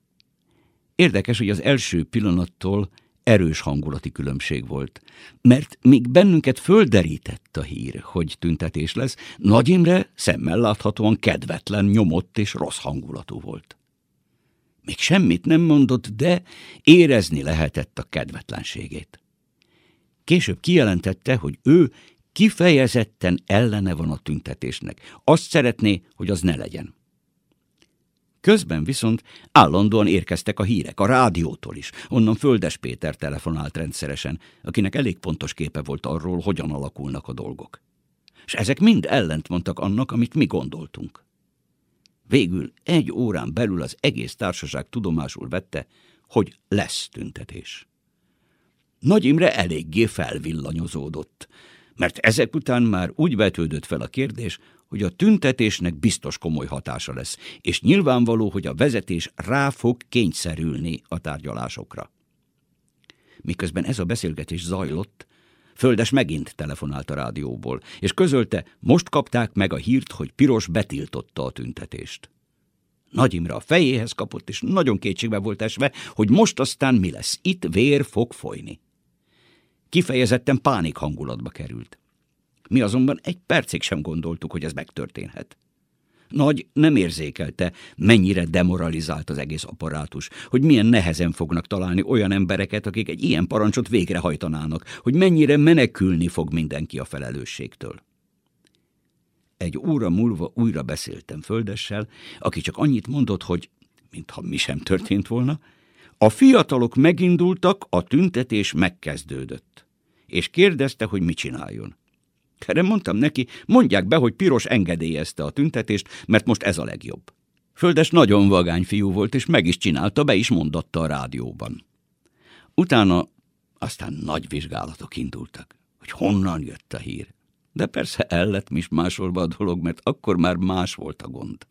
B: Érdekes, hogy az első pillanattól erős hangulati különbség volt, mert míg bennünket földerített a hír, hogy tüntetés lesz, Nagy Imre szemmel láthatóan kedvetlen, nyomott és rossz hangulatú volt. Még semmit nem mondott, de érezni lehetett a kedvetlenségét. Később kijelentette, hogy ő kifejezetten ellene van a tüntetésnek. Azt szeretné, hogy az ne legyen. Közben viszont állandóan érkeztek a hírek, a rádiótól is. Onnan Földes Péter telefonált rendszeresen, akinek elég pontos képe volt arról, hogyan alakulnak a dolgok. És ezek mind ellent mondtak annak, amit mi gondoltunk. Végül egy órán belül az egész társaság tudomásul vette, hogy lesz tüntetés. Nagy Imre eléggé felvillanyozódott, mert ezek után már úgy vetődött fel a kérdés, hogy a tüntetésnek biztos komoly hatása lesz, és nyilvánvaló, hogy a vezetés rá fog kényszerülni a tárgyalásokra. Miközben ez a beszélgetés zajlott, Földes megint telefonált a rádióból, és közölte, most kapták meg a hírt, hogy Piros betiltotta a tüntetést. Nagy Imre a fejéhez kapott, és nagyon kétségbe volt esve, hogy most aztán mi lesz. Itt vér fog folyni. Kifejezetten pánik hangulatba került. Mi azonban egy percig sem gondoltuk, hogy ez megtörténhet. Nagy nem érzékelte, mennyire demoralizált az egész apparátus, hogy milyen nehezen fognak találni olyan embereket, akik egy ilyen parancsot végrehajtanának, hogy mennyire menekülni fog mindenki a felelősségtől. Egy óra múlva újra beszéltem Földessel, aki csak annyit mondott, hogy, mintha mi sem történt volna, a fiatalok megindultak, a tüntetés megkezdődött, és kérdezte, hogy mit csináljon. Erre mondtam neki, mondják be, hogy Piros engedélyezte a tüntetést, mert most ez a legjobb. Földes nagyon vagány fiú volt, és meg is csinálta, be is mondatta a rádióban. Utána aztán nagy vizsgálatok indultak, hogy honnan jött a hír. De persze el lett másolva a dolog, mert akkor már más volt a gond.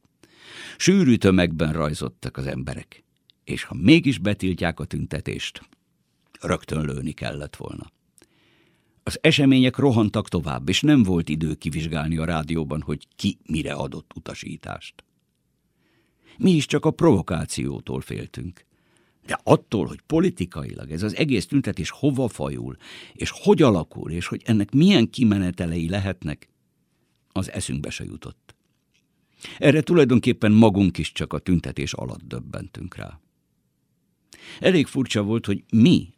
B: Sűrű tömegben rajzottak az emberek, és ha mégis betiltják a tüntetést, rögtön lőni kellett volna. Az események rohantak tovább, és nem volt idő kivizsgálni a rádióban, hogy ki mire adott utasítást. Mi is csak a provokációtól féltünk. De attól, hogy politikailag ez az egész tüntetés hova fajul, és hogy alakul, és hogy ennek milyen kimenetelei lehetnek, az eszünkbe se jutott. Erre tulajdonképpen magunk is csak a tüntetés alatt döbbentünk rá. Elég furcsa volt, hogy mi,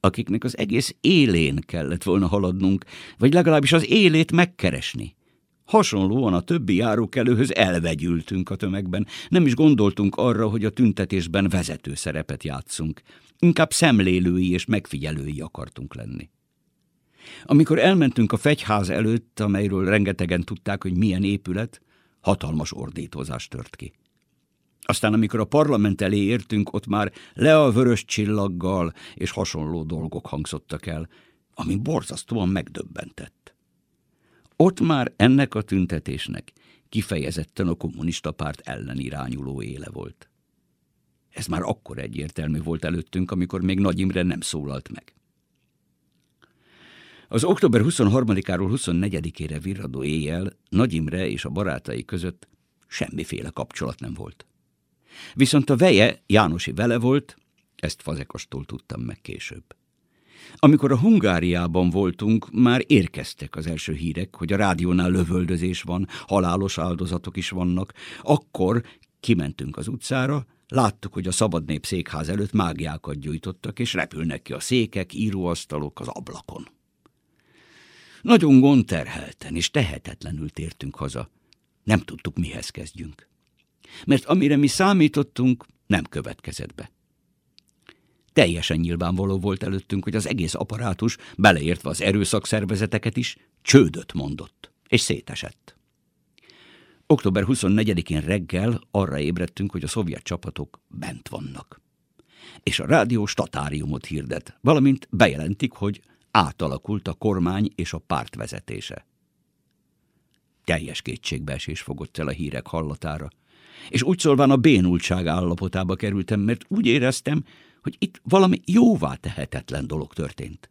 B: akiknek az egész élén kellett volna haladnunk, vagy legalábbis az élét megkeresni. Hasonlóan a többi járókelőhöz elvegyültünk a tömegben, nem is gondoltunk arra, hogy a tüntetésben vezető szerepet játszunk. Inkább szemlélői és megfigyelői akartunk lenni. Amikor elmentünk a fegyház előtt, amelyről rengetegen tudták, hogy milyen épület, hatalmas ordítozás tört ki. Aztán, amikor a parlament elé értünk, ott már le a vörös csillaggal és hasonló dolgok hangzottak el, ami borzasztóan megdöbbentett. Ott már ennek a tüntetésnek kifejezetten a kommunista párt ellen irányuló éle volt. Ez már akkor egyértelmű volt előttünk, amikor még Nagy Imre nem szólalt meg. Az október 23-áról 24-ére virradó éjjel Nagy Imre és a barátai között semmiféle kapcsolat nem volt. Viszont a veje, Jánosi vele volt, Ezt Fazekastól tudtam meg később. Amikor a Hungáriában voltunk, már érkeztek az első hírek, hogy a rádiónál lövöldözés van, halálos áldozatok is vannak. Akkor kimentünk az utcára, láttuk, hogy a szabadnép székház előtt mágiákat gyújtottak, és repülnek ki a székek, íróasztalok az ablakon. Nagyon gondterhelten és tehetetlenül tértünk haza. Nem tudtuk, mihez kezdjünk. Mert amire mi számítottunk, nem következett be. Teljesen nyilvánvaló volt előttünk, hogy az egész apparátus, beleértve az erőszakszervezeteket is, csődöt mondott, és szétesett. Október 24-én reggel arra ébredtünk, hogy a szovjet csapatok bent vannak. És a rádió statáriumot hirdet, valamint bejelentik, hogy átalakult a kormány és a párt vezetése. Teljes kétségbeesés fogott el a hírek hallatára, és úgy szólván a bénultság állapotába kerültem, mert úgy éreztem, hogy itt valami jóvá tehetetlen dolog történt.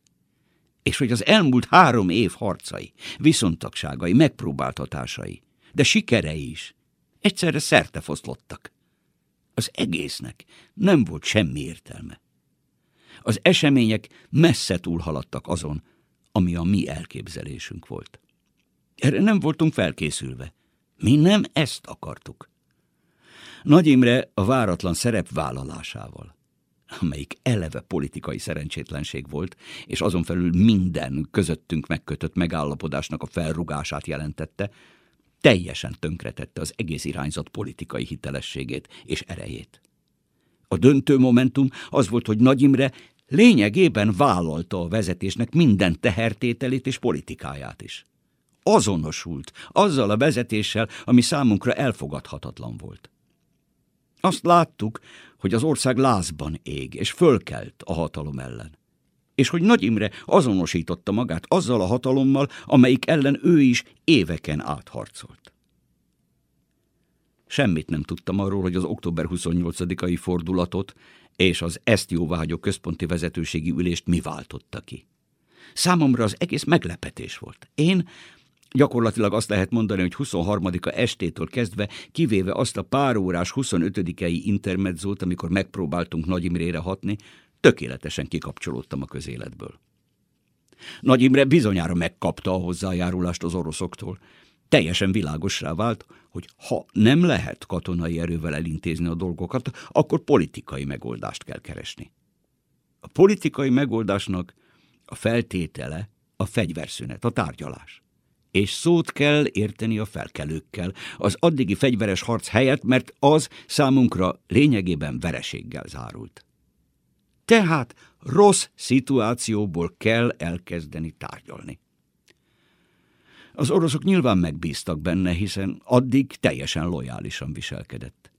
B: És hogy az elmúlt három év harcai, viszontagságai, megpróbáltatásai, de sikerei is egyszerre szerte foszlottak. Az egésznek nem volt semmi értelme. Az események messze túlhaladtak azon, ami a mi elképzelésünk volt. Erre nem voltunk felkészülve. Mi nem ezt akartuk. Nagy Imre a váratlan szerep vállalásával, amelyik eleve politikai szerencsétlenség volt, és azon felül minden közöttünk megkötött megállapodásnak a felrugását jelentette, teljesen tönkretette az egész irányzat politikai hitelességét és erejét. A döntő momentum az volt, hogy Nagy Imre lényegében vállalta a vezetésnek minden tehertételét és politikáját is. Azonosult azzal a vezetéssel, ami számunkra elfogadhatatlan volt. Azt láttuk, hogy az ország lázban ég, és fölkelt a hatalom ellen. És hogy Nagy Imre azonosította magát azzal a hatalommal, amelyik ellen ő is éveken átharcolt. Semmit nem tudtam arról, hogy az október 28-ai fordulatot és az ezt jóváhagyó központi vezetőségi ülést mi váltotta ki. Számomra az egész meglepetés volt. Én Gyakorlatilag azt lehet mondani, hogy 23-a estétől kezdve, kivéve azt a pár órás 25-i intermedzót, amikor megpróbáltunk Nagy Imrére hatni, tökéletesen kikapcsolódtam a közéletből. Nagy Imre bizonyára megkapta a hozzájárulást az oroszoktól. Teljesen világosrá vált, hogy ha nem lehet katonai erővel elintézni a dolgokat, akkor politikai megoldást kell keresni. A politikai megoldásnak a feltétele a fegyverszünet, a tárgyalás és szót kell érteni a felkelőkkel, az addigi fegyveres harc helyett, mert az számunkra lényegében vereséggel zárult. Tehát rossz szituációból kell elkezdeni tárgyalni. Az oroszok nyilván megbíztak benne, hiszen addig teljesen lojálisan viselkedett.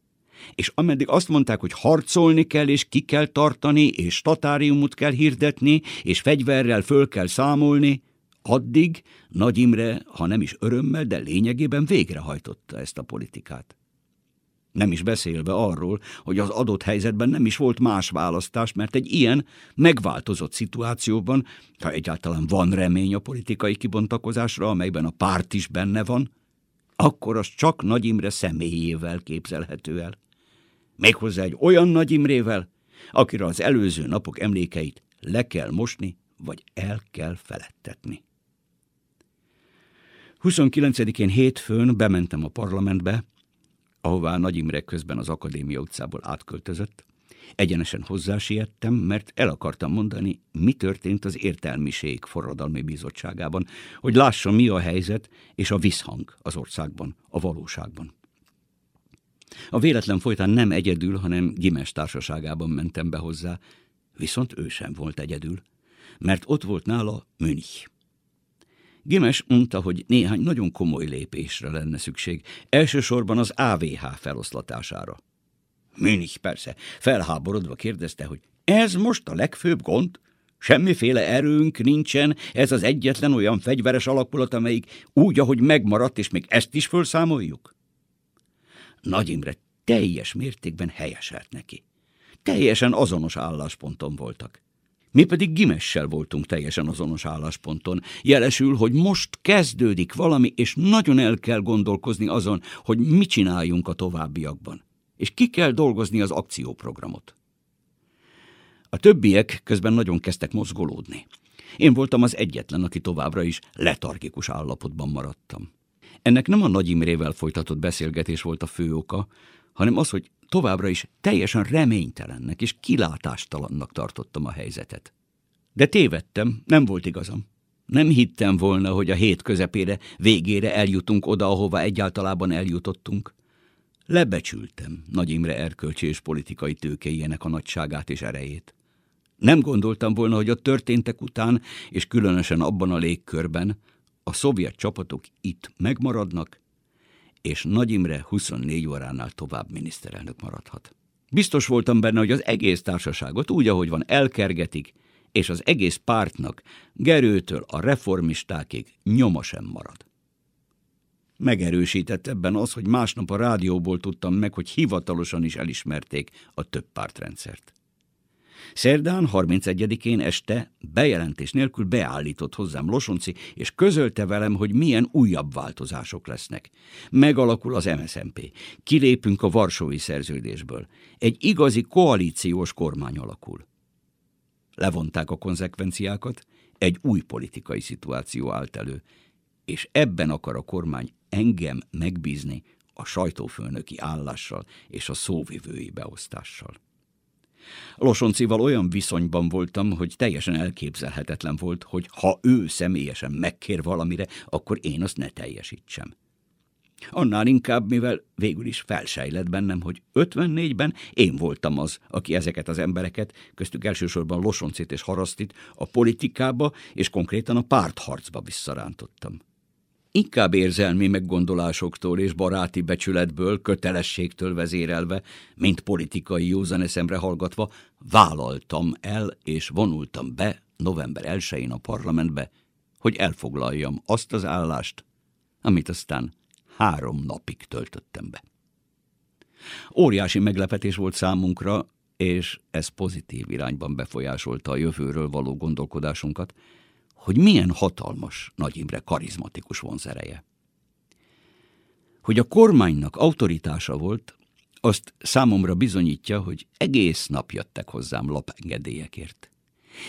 B: És ameddig azt mondták, hogy harcolni kell, és ki kell tartani, és statáriumot kell hirdetni, és fegyverrel föl kell számolni, Addig Nagy Imre, ha nem is örömmel, de lényegében végrehajtotta ezt a politikát. Nem is beszélve arról, hogy az adott helyzetben nem is volt más választás, mert egy ilyen megváltozott szituációban, ha egyáltalán van remény a politikai kibontakozásra, amelyben a párt is benne van, akkor az csak Nagy Imre személyével képzelhető el. Méghozzá egy olyan Nagy Imrével, akire az előző napok emlékeit le kell mosni, vagy el kell felettetni. 29-én hétfőn bementem a parlamentbe, ahová Nagy Imre közben az Akadémia utcából átköltözött. Egyenesen hozzásietem, mert el akartam mondani, mi történt az értelmiség forradalmi bizottságában, hogy lássa, mi a helyzet és a visszhang az országban, a valóságban. A véletlen folytán nem egyedül, hanem Gimes társaságában mentem be hozzá, viszont ő sem volt egyedül, mert ott volt nála Münich. Gimes mondta, hogy néhány nagyon komoly lépésre lenne szükség, elsősorban az AVH feloszlatására. Münich persze, felháborodva kérdezte, hogy ez most a legfőbb gond? Semmiféle erőnk nincsen, ez az egyetlen olyan fegyveres alakulat, amelyik úgy, ahogy megmaradt, és még ezt is felszámoljuk? Nagy Imre teljes mértékben helyeselt neki. Teljesen azonos állásponton voltak. Mi pedig Gimessel voltunk teljesen azonos állásponton. Jelesül, hogy most kezdődik valami, és nagyon el kell gondolkozni azon, hogy mit csináljunk a továbbiakban. És ki kell dolgozni az akcióprogramot. A többiek közben nagyon kezdtek mozgolódni. Én voltam az egyetlen, aki továbbra is letargikus állapotban maradtam. Ennek nem a Nagy Imrével folytatott beszélgetés volt a fő oka, hanem az, hogy továbbra is teljesen reménytelennek és kilátástalannak tartottam a helyzetet. De tévedtem, nem volt igazam. Nem hittem volna, hogy a hét közepére, végére eljutunk oda, ahova egyáltalában eljutottunk. Lebecsültem Nagy Imre erkölcsi és politikai tőkéjének a nagyságát és erejét. Nem gondoltam volna, hogy a történtek után, és különösen abban a légkörben, a szovjet csapatok itt megmaradnak, és Nagy Imre 24 óránál tovább miniszterelnök maradhat. Biztos voltam benne, hogy az egész társaságot úgy, ahogy van, elkergetik, és az egész pártnak, Gerőtől a reformistákig nyoma sem marad. Megerősített ebben az, hogy másnap a rádióból tudtam meg, hogy hivatalosan is elismerték a több pártrendszert. Szerdán 31-én este bejelentés nélkül beállított hozzám Losonci, és közölte velem, hogy milyen újabb változások lesznek. Megalakul az MSZMP, kilépünk a Varsói szerződésből, egy igazi koalíciós kormány alakul. Levonták a konzekvenciákat, egy új politikai szituáció állt elő, és ebben akar a kormány engem megbízni a sajtófőnöki állással és a szóvivői beosztással. Losoncival olyan viszonyban voltam, hogy teljesen elképzelhetetlen volt, hogy ha ő személyesen megkér valamire, akkor én azt ne teljesítsem. Annál inkább, mivel végül is felsejlett bennem, hogy 54-ben én voltam az, aki ezeket az embereket, köztük elsősorban Losoncit és Harasztit, a politikába és konkrétan a pártharcba visszarántottam. Inkább érzelmi meggondolásoktól és baráti becsületből, kötelességtől vezérelve, mint politikai józan eszemre hallgatva, vállaltam el és vonultam be november 1-én a parlamentbe, hogy elfoglaljam azt az állást, amit aztán három napig töltöttem be. Óriási meglepetés volt számunkra, és ez pozitív irányban befolyásolta a jövőről való gondolkodásunkat, hogy milyen hatalmas Nagy Imre karizmatikus vonzereje. Hogy a kormánynak autoritása volt, azt számomra bizonyítja, hogy egész nap jöttek hozzám lapengedélyekért.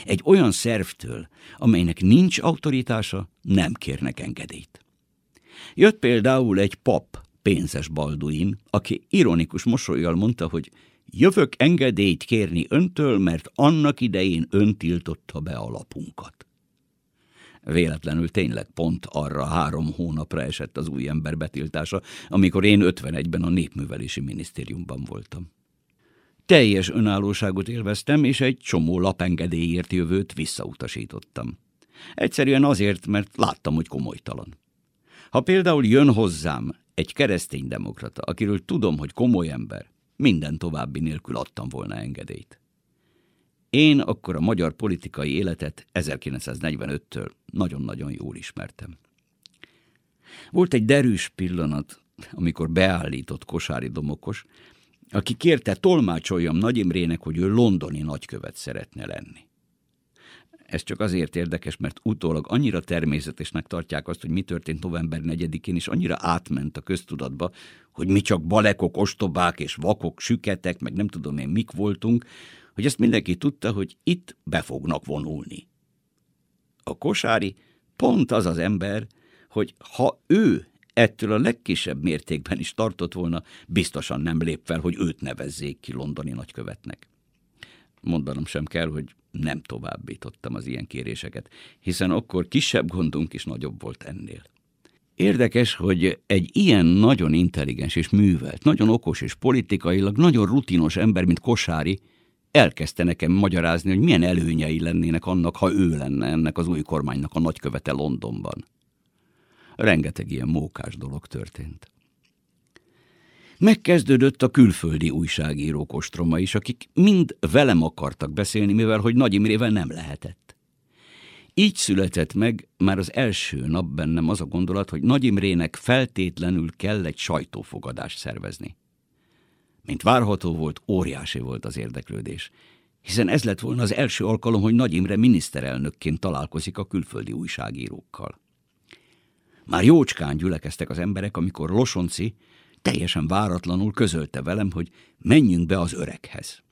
B: Egy olyan szervtől, amelynek nincs autoritása, nem kérnek engedélyt. Jött például egy pap, pénzes Balduin, aki ironikus mosolyjal mondta, hogy jövök engedélyt kérni öntől, mert annak idején ön tiltotta be a lapunkat. Véletlenül tényleg pont arra három hónapra esett az új ember betiltása, amikor én 51-ben a Népművelési Minisztériumban voltam. Teljes önállóságot élveztem, és egy csomó lapengedélyért jövőt visszautasítottam. Egyszerűen azért, mert láttam, hogy komolytalan. Ha például jön hozzám egy kereszténydemokrata, akiről tudom, hogy komoly ember, minden további nélkül adtam volna engedélyt. Én akkor a magyar politikai életet 1945-től nagyon-nagyon jól ismertem. Volt egy derűs pillanat, amikor beállított Kosári Domokos, aki kérte tolmácsoljam Nagy Imrének, hogy ő londoni nagykövet szeretne lenni. Ez csak azért érdekes, mert utólag annyira természetesnek tartják azt, hogy mi történt november 4-én, és annyira átment a köztudatba, hogy mi csak balekok, ostobák és vakok, süketek, meg nem tudom én mik voltunk, hogy ezt mindenki tudta, hogy itt be fognak vonulni. A kosári pont az az ember, hogy ha ő ettől a legkisebb mértékben is tartott volna, biztosan nem lép fel, hogy őt nevezzék ki londoni nagykövetnek. Mondanom sem kell, hogy nem továbbítottam az ilyen kéréseket, hiszen akkor kisebb gondunk is nagyobb volt ennél. Érdekes, hogy egy ilyen nagyon intelligens és művelt, nagyon okos és politikailag nagyon rutinos ember, mint Kosári, elkezdte nekem magyarázni, hogy milyen előnyei lennének annak, ha ő lenne ennek az új kormánynak a nagykövete Londonban. Rengeteg ilyen mókás dolog történt. Megkezdődött a külföldi újságírók ostroma is, akik mind velem akartak beszélni, mivel hogy Nagy Imrével nem lehetett. Így született meg már az első nap bennem az a gondolat, hogy Nagy Imrének feltétlenül kell egy sajtófogadást szervezni. Mint várható volt, óriási volt az érdeklődés, hiszen ez lett volna az első alkalom, hogy Nagy Imre miniszterelnökként találkozik a külföldi újságírókkal. Már jócskán gyülekeztek az emberek, amikor Losonci teljesen váratlanul közölte velem, hogy menjünk be az öreghez.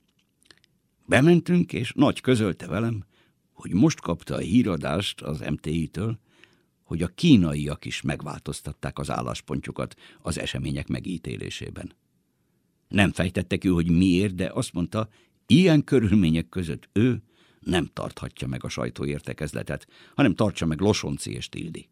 B: Bementünk, és nagy közölte velem, hogy most kapta a híradást az MTI-től, hogy a kínaiak is megváltoztatták az álláspontjukat az események megítélésében. Nem fejtette ki, hogy miért, de azt mondta, ilyen körülmények között ő nem tarthatja meg a sajtóértekezletet, hanem tartsa meg Losonci és Tildi.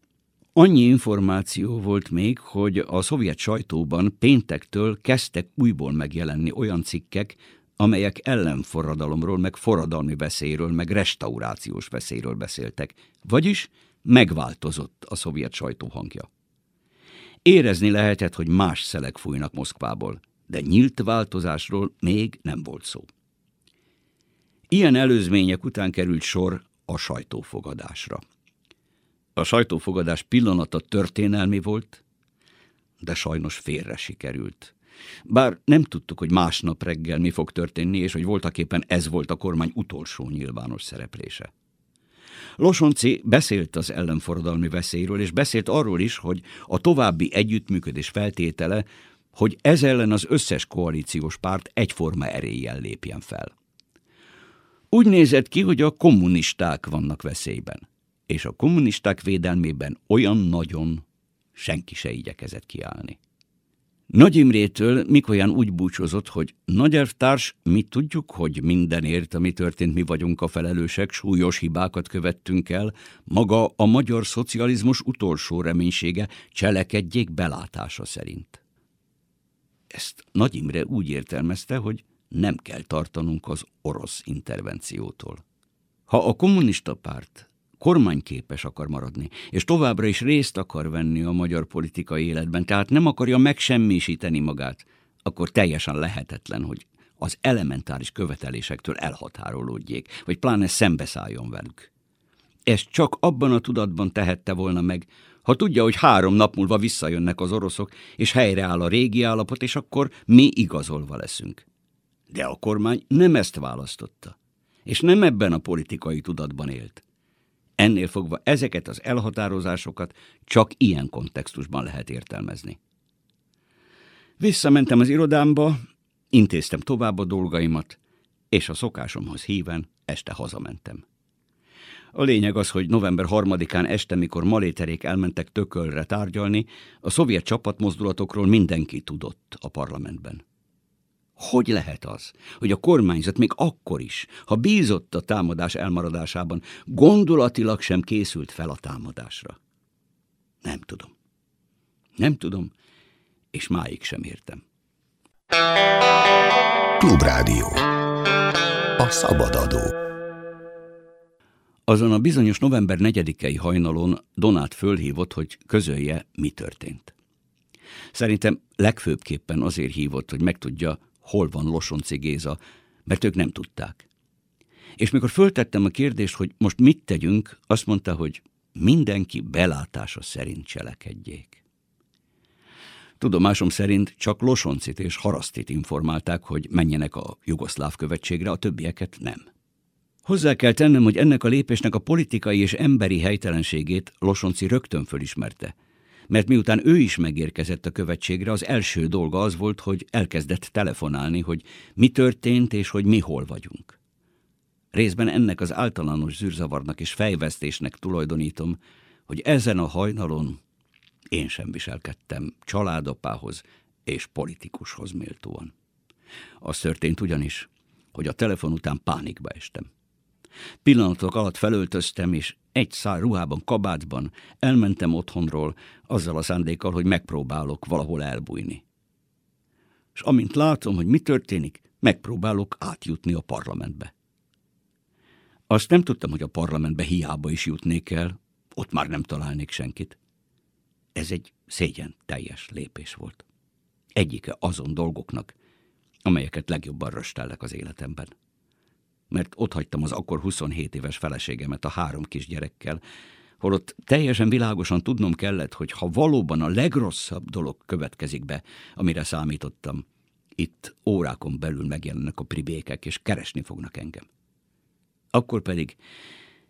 B: Annyi információ volt még, hogy a szovjet sajtóban péntektől kezdtek újból megjelenni olyan cikkek, amelyek ellenforradalomról, meg forradalmi veszélyről, meg restaurációs veszélyről beszéltek, vagyis megváltozott a szovjet sajtó hangja. Érezni lehetett, hogy más szelek fújnak Moszkvából, de nyílt változásról még nem volt szó. Ilyen előzmények után került sor a sajtófogadásra. A sajtófogadás pillanata történelmi volt, de sajnos félre sikerült. Bár nem tudtuk, hogy másnap reggel mi fog történni, és hogy voltaképpen ez volt a kormány utolsó nyilvános szereplése. Losonci beszélt az ellenforradalmi veszélyről, és beszélt arról is, hogy a további együttműködés feltétele, hogy ez ellen az összes koalíciós párt egyforma eréllyel lépjen fel. Úgy nézett ki, hogy a kommunisták vannak veszélyben, és a kommunisták védelmében olyan nagyon senki se igyekezett kiállni. Nagy Imrétől Mikolyán úgy búcsúzott, hogy nagyelvtárs, mi tudjuk, hogy mindenért, ami történt, mi vagyunk a felelősek, súlyos hibákat követtünk el, maga a magyar szocializmus utolsó reménysége cselekedjék belátása szerint. Ezt Nagy Imre úgy értelmezte, hogy nem kell tartanunk az orosz intervenciótól. Ha a kommunista párt kormányképes akar maradni, és továbbra is részt akar venni a magyar politikai életben, tehát nem akarja megsemmisíteni magát, akkor teljesen lehetetlen, hogy az elementáris követelésektől elhatárolódjék, vagy pláne szembeszálljon velük. Ezt csak abban a tudatban tehette volna meg, ha tudja, hogy három nap múlva visszajönnek az oroszok, és helyreáll a régi állapot, és akkor mi igazolva leszünk. De a kormány nem ezt választotta, és nem ebben a politikai tudatban élt. Ennél fogva ezeket az elhatározásokat csak ilyen kontextusban lehet értelmezni. Visszamentem az irodámba, intéztem tovább a dolgaimat, és a szokásomhoz híven este hazamentem. A lényeg az, hogy november harmadikán este, mikor maléterék elmentek tökölre tárgyalni, a szovjet csapatmozdulatokról mindenki tudott a parlamentben. Hogy lehet az, hogy a kormányzat még akkor is, ha bízott a támadás elmaradásában, gondolatilag sem készült fel a támadásra? Nem tudom. Nem tudom, és máig sem értem.
A: Klubrádió. A szabadadó.
B: Azon a bizonyos november 4-i hajnalon Donát fölhívott, hogy közölje, mi történt. Szerintem legfőbbképpen azért hívott, hogy megtudja, hol van Losonci Géza, mert ők nem tudták. És mikor föltettem a kérdést, hogy most mit tegyünk, azt mondta, hogy mindenki belátása szerint cselekedjék. Tudomásom szerint csak Losoncit és Harasztit informálták, hogy menjenek a jugoszláv követségre, a többieket nem. Hozzá kell tennem, hogy ennek a lépésnek a politikai és emberi helytelenségét Losonci rögtön fölismerte – mert miután ő is megérkezett a követségre, az első dolga az volt, hogy elkezdett telefonálni, hogy mi történt és hogy mi hol vagyunk. Részben ennek az általános zűrzavarnak és fejvesztésnek tulajdonítom, hogy ezen a hajnalon én sem viselkedtem családapához és politikushoz méltóan. Az történt ugyanis, hogy a telefon után pánikba estem. Pillanatok alatt felöltöztem, és egy szár ruhában, kabátban elmentem otthonról, azzal a szándékkal, hogy megpróbálok valahol elbújni. És amint látom, hogy mi történik, megpróbálok átjutni a parlamentbe. Azt nem tudtam, hogy a parlamentbe hiába is jutnék el, ott már nem találnék senkit. Ez egy szégyen teljes lépés volt. Egyike azon dolgoknak, amelyeket legjobban röstellek az életemben mert ott hagytam az akkor 27 éves feleségemet a három kisgyerekkel, holott teljesen világosan tudnom kellett, hogy ha valóban a legrosszabb dolog következik be, amire számítottam, itt órákon belül megjelennek a pribékek, és keresni fognak engem. Akkor pedig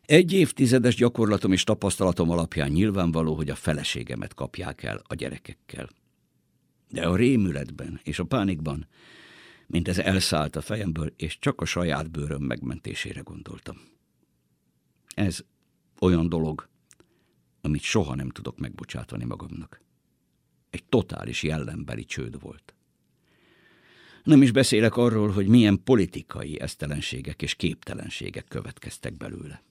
B: egy évtizedes gyakorlatom és tapasztalatom alapján nyilvánvaló, hogy a feleségemet kapják el a gyerekekkel. De a rémületben és a pánikban mint ez elszállt a fejemből, és csak a saját bőröm megmentésére gondoltam. Ez olyan dolog, amit soha nem tudok megbocsátani magamnak. Egy totális jellembeli csőd volt. Nem is beszélek arról, hogy milyen politikai esztelenségek és képtelenségek következtek belőle.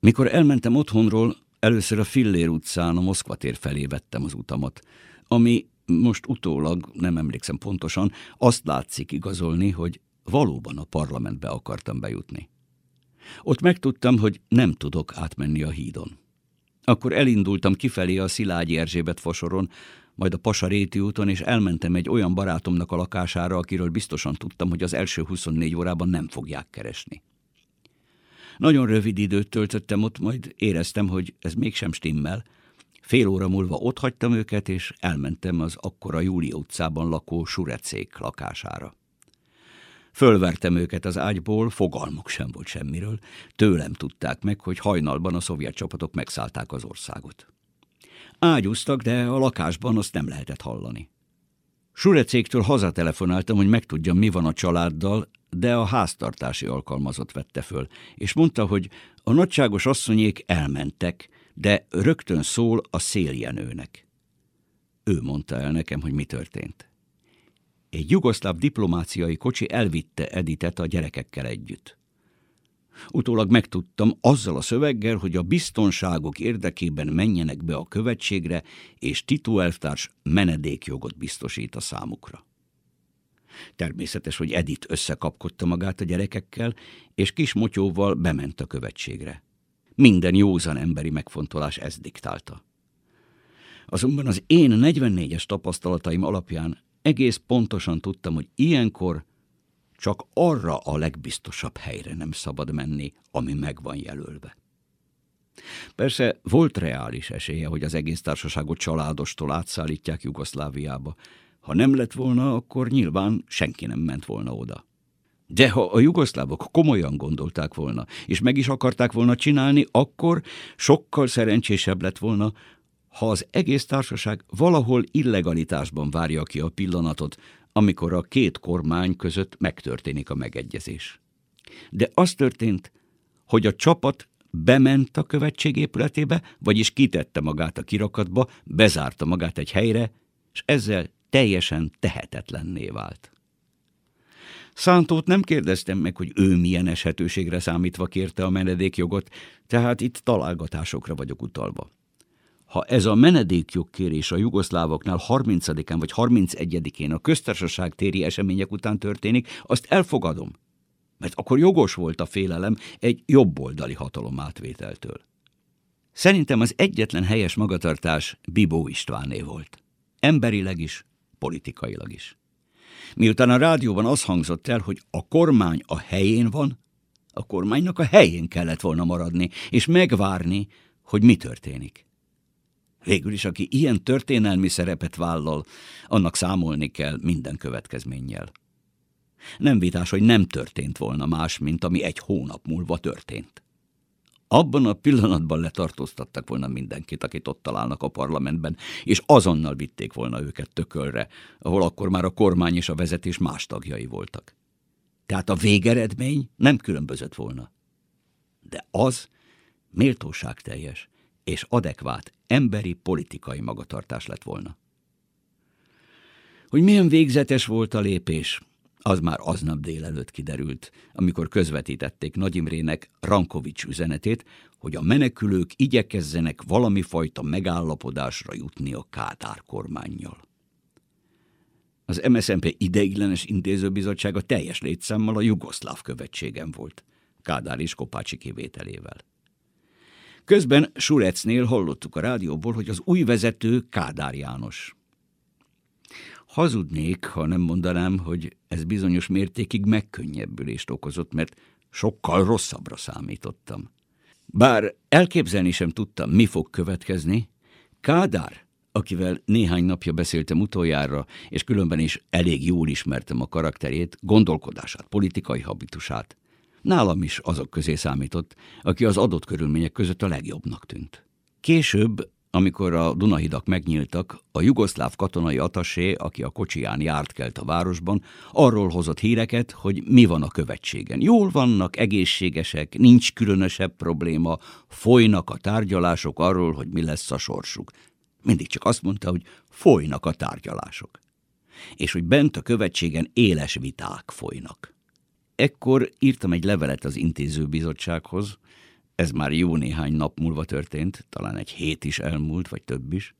B: Mikor elmentem otthonról, először a Fillér utcán a Moszkva tér felé vettem az utamat, ami most utólag, nem emlékszem pontosan, azt látszik igazolni, hogy valóban a parlamentbe akartam bejutni. Ott megtudtam, hogy nem tudok átmenni a hídon. Akkor elindultam kifelé a Szilágyi Erzsébet fosoron, majd a Pasaréti úton, és elmentem egy olyan barátomnak a lakására, akiről biztosan tudtam, hogy az első 24 órában nem fogják keresni. Nagyon rövid időt töltöttem ott, majd éreztem, hogy ez mégsem stimmel. Fél óra múlva ott hagytam őket, és elmentem az akkora Júlia utcában lakó Surecék lakására. Fölvertem őket az ágyból, fogalmuk sem volt semmiről. Tőlem tudták meg, hogy hajnalban a szovjet csapatok megszállták az országot. Ágyúztak, de a lakásban azt nem lehetett hallani. Surecéktől hazatelefonáltam, hogy megtudjam, mi van a családdal, de a háztartási alkalmazott vette föl, és mondta, hogy a nagyságos asszonyék elmentek, de rögtön szól a széljenőnek. Ő mondta el nekem, hogy mi történt. Egy jugoszláv diplomáciai kocsi elvitte Editet a gyerekekkel együtt. Utólag megtudtam azzal a szöveggel, hogy a biztonságok érdekében menjenek be a követségre, és Tito elvtárs menedékjogot biztosít a számukra. Természetes, hogy Edith összekapkodta magát a gyerekekkel, és kis motyóval bement a követségre. Minden józan emberi megfontolás ezt diktálta. Azonban az én 44-es tapasztalataim alapján egész pontosan tudtam, hogy ilyenkor csak arra a legbiztosabb helyre nem szabad menni, ami meg van jelölve. Persze volt reális esélye, hogy az egész társaságot családostól átszállítják Jugoszláviába. Ha nem lett volna, akkor nyilván senki nem ment volna oda. De ha a jugoszlávok komolyan gondolták volna, és meg is akarták volna csinálni, akkor sokkal szerencsésebb lett volna, ha az egész társaság valahol illegalitásban várja ki a pillanatot, amikor a két kormány között megtörténik a megegyezés. De az történt, hogy a csapat bement a követség épületébe, vagyis kitette magát a kirakatba, bezárta magát egy helyre, és ezzel teljesen tehetetlenné vált. Szántót nem kérdeztem meg, hogy ő milyen eshetőségre számítva kérte a menedékjogot, tehát itt találgatásokra vagyok utalva. Ha ez a menedékjogkérés a jugoszlávoknál 30-án vagy 31-én a köztársaság téri események után történik, azt elfogadom, mert akkor jogos volt a félelem egy jobboldali hatalom átvételtől. Szerintem az egyetlen helyes magatartás Bibó Istváné volt. Emberileg is, politikailag is. Miután a rádióban az hangzott el, hogy a kormány a helyén van, a kormánynak a helyén kellett volna maradni, és megvárni, hogy mi történik. Végül is, aki ilyen történelmi szerepet vállal, annak számolni kell minden következménnyel. Nem vitás, hogy nem történt volna más, mint ami egy hónap múlva történt. Abban a pillanatban letartóztattak volna mindenkit, akit ott találnak a parlamentben, és azonnal vitték volna őket tökölre, ahol akkor már a kormány és a vezetés más tagjai voltak. Tehát a végeredmény nem különbözött volna. De az méltóság teljes és adekvát emberi politikai magatartás lett volna. Hogy milyen végzetes volt a lépés, az már aznap délelőtt kiderült, amikor közvetítették Nagy Imrének Rankovics üzenetét, hogy a menekülők igyekezzenek valami fajta megállapodásra jutni a Kádár kormányjal. Az MSZNP ideiglenes intézőbizottsága teljes létszámmal a jugoszláv követségen volt, Kádár és Kopácsi kivételével. Közben Surecnél hallottuk a rádióból, hogy az új vezető Kádár János. Hazudnék, ha nem mondanám, hogy ez bizonyos mértékig megkönnyebbülést okozott, mert sokkal rosszabbra számítottam. Bár elképzelni sem tudtam, mi fog következni, Kádár, akivel néhány napja beszéltem utoljára, és különben is elég jól ismertem a karakterét, gondolkodását, politikai habitusát, Nálam is azok közé számított, aki az adott körülmények között a legjobbnak tűnt. Később, amikor a Dunahidak megnyíltak, a jugoszláv katonai atasé, aki a kocsiján járt kelt a városban, arról hozott híreket, hogy mi van a követségen. Jól vannak, egészségesek, nincs különösebb probléma, folynak a tárgyalások arról, hogy mi lesz a sorsuk. Mindig csak azt mondta, hogy folynak a tárgyalások. És hogy bent a követségen éles viták folynak. Ekkor írtam egy levelet az intézőbizottsághoz, ez már jó néhány nap múlva történt, talán egy hét is elmúlt, vagy több is,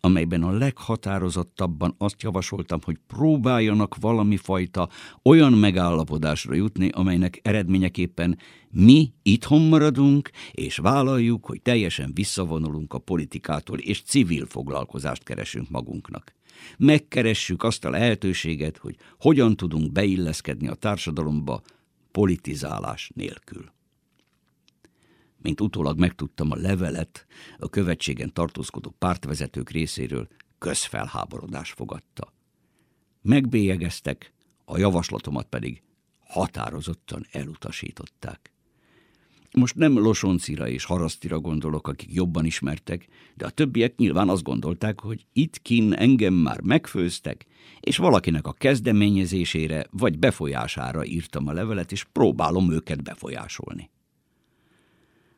B: amelyben a leghatározottabban azt javasoltam, hogy próbáljanak valami fajta olyan megállapodásra jutni, amelynek eredményeképpen mi itthon maradunk, és vállaljuk, hogy teljesen visszavonulunk a politikától, és civil foglalkozást keresünk magunknak. Megkeressük azt a lehetőséget, hogy hogyan tudunk beilleszkedni a társadalomba politizálás nélkül mint utólag megtudtam a levelet a követségen tartózkodó pártvezetők részéről, közfelháborodás fogadta. Megbélyegeztek, a javaslatomat pedig határozottan elutasították. Most nem Losoncira és Harasztira gondolok, akik jobban ismertek, de a többiek nyilván azt gondolták, hogy itt kin engem már megfőztek, és valakinek a kezdeményezésére vagy befolyására írtam a levelet, és próbálom őket befolyásolni.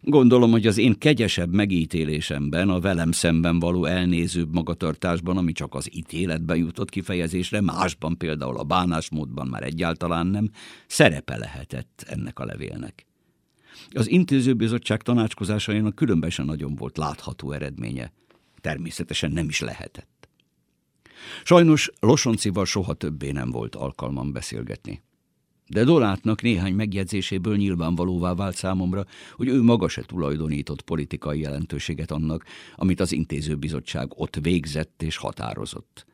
B: Gondolom, hogy az én kegyesebb megítélésemben, a velem szemben való elnézőbb magatartásban, ami csak az ítéletben jutott kifejezésre, másban például a bánásmódban már egyáltalán nem, szerepe lehetett ennek a levélnek. Az intézőbizottság tanácskozásainak különben sem nagyon volt látható eredménye. Természetesen nem is lehetett. Sajnos Losoncival soha többé nem volt alkalmam beszélgetni de Dorátnak néhány megjegyzéséből nyilvánvalóvá vált számomra, hogy ő maga se tulajdonított politikai jelentőséget annak, amit az intézőbizottság ott végzett és határozott.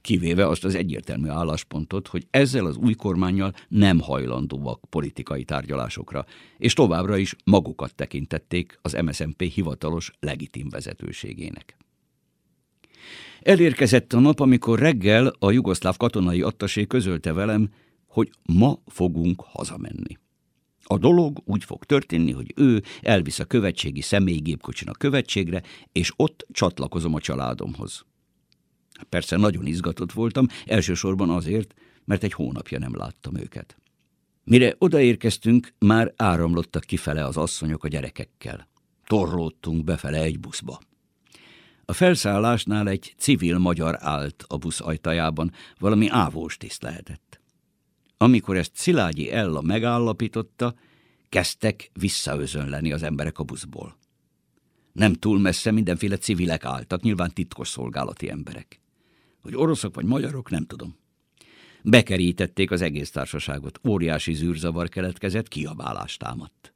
B: Kivéve azt az egyértelmű álláspontot, hogy ezzel az új kormányjal nem hajlandóak politikai tárgyalásokra, és továbbra is magukat tekintették az MSZNP hivatalos legitim vezetőségének. Elérkezett a nap, amikor reggel a jugoszláv katonai attasé közölte velem, hogy ma fogunk hazamenni. A dolog úgy fog történni, hogy ő elvisz a követségi személygépkocsin a követségre, és ott csatlakozom a családomhoz. Persze nagyon izgatott voltam, elsősorban azért, mert egy hónapja nem láttam őket. Mire odaérkeztünk, már áramlottak kifele az asszonyok a gyerekekkel. Torlódtunk befele egy buszba. A felszállásnál egy civil magyar állt a busz ajtajában, valami ávós tiszt lehetett. Amikor ezt Szilágyi Ella megállapította, kezdtek visszaözönleni az emberek a buszból. Nem túl messze mindenféle civilek álltak, nyilván titkos szolgálati emberek. Hogy oroszok vagy magyarok, nem tudom. Bekerítették az egész társaságot, óriási zűrzavar keletkezett, kiabálást támadt.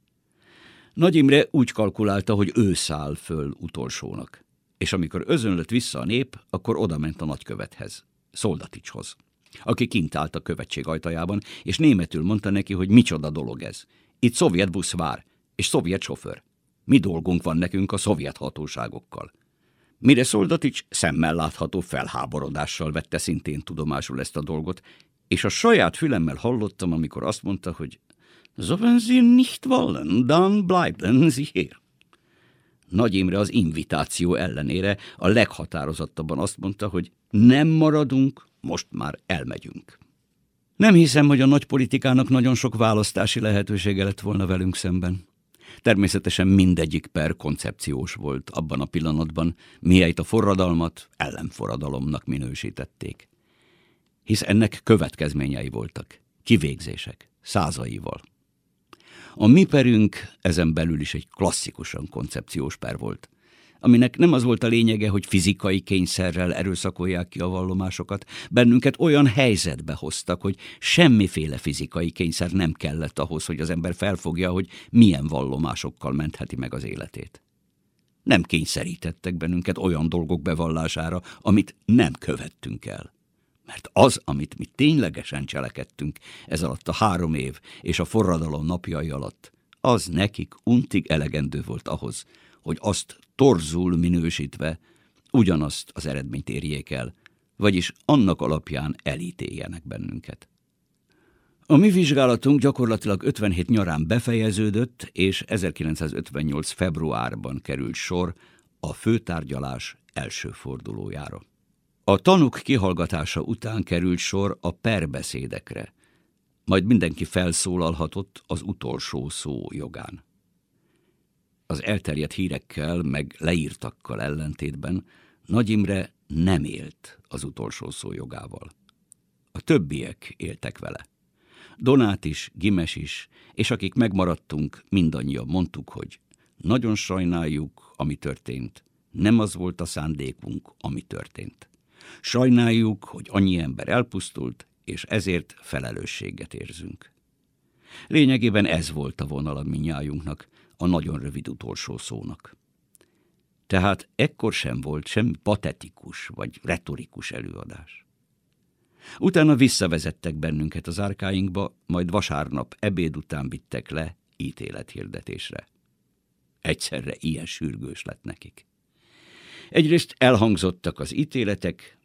B: Nagy Imre úgy kalkulálta, hogy ő száll föl utolsónak, és amikor özönlött vissza a nép, akkor odament a nagykövethez, Szoldaticshoz aki kint állt a követség ajtajában, és németül mondta neki, hogy micsoda dolog ez. Itt szovjet busz vár, és szovjet sofőr. Mi dolgunk van nekünk a szovjet hatóságokkal? Mire Szoldatics szemmel látható felháborodással vette szintén tudomásul ezt a dolgot, és a saját fülemmel hallottam, amikor azt mondta, hogy Wenn Sie nicht wollen, dann bleiben Sie hier. Nagy Imre az invitáció ellenére a leghatározottabban azt mondta, hogy nem maradunk, most már elmegyünk. Nem hiszem, hogy a nagy politikának nagyon sok választási lehetősége lett volna velünk szemben. Természetesen mindegyik per koncepciós volt abban a pillanatban, mihelyt a forradalmat ellenforradalomnak minősítették. Hisz ennek következményei voltak, kivégzések, százaival. A mi perünk ezen belül is egy klasszikusan koncepciós per volt – aminek nem az volt a lényege, hogy fizikai kényszerrel erőszakolják ki a vallomásokat, bennünket olyan helyzetbe hoztak, hogy semmiféle fizikai kényszer nem kellett ahhoz, hogy az ember felfogja, hogy milyen vallomásokkal mentheti meg az életét. Nem kényszerítettek bennünket olyan dolgok bevallására, amit nem követtünk el. Mert az, amit mi ténylegesen cselekedtünk ez alatt a három év és a forradalom napjai alatt, az nekik untig elegendő volt ahhoz, hogy azt torzul minősítve ugyanazt az eredményt érjék el, vagyis annak alapján elítéljenek bennünket. A mi vizsgálatunk gyakorlatilag 57 nyarán befejeződött, és 1958. februárban került sor a főtárgyalás első fordulójára. A tanuk kihallgatása után került sor a perbeszédekre, majd mindenki felszólalhatott az utolsó szó jogán. Az elterjedt hírekkel meg leírtakkal ellentétben Nagy Imre nem élt az utolsó szó jogával. A többiek éltek vele. Donát is, Gimes is, és akik megmaradtunk, mindannyian mondtuk, hogy nagyon sajnáljuk, ami történt. Nem az volt a szándékunk, ami történt. Sajnáljuk, hogy annyi ember elpusztult, és ezért felelősséget érzünk. Lényegében ez volt a vonal a minnyájunknak, a nagyon rövid utolsó szónak. Tehát ekkor sem volt semmi patetikus vagy retorikus előadás. Utána visszavezettek bennünket az árkáinkba, majd vasárnap ebéd után vittek le ítélethirdetésre. Egyszerre ilyen sürgős lett nekik. Egyrészt elhangzottak az ítéletek,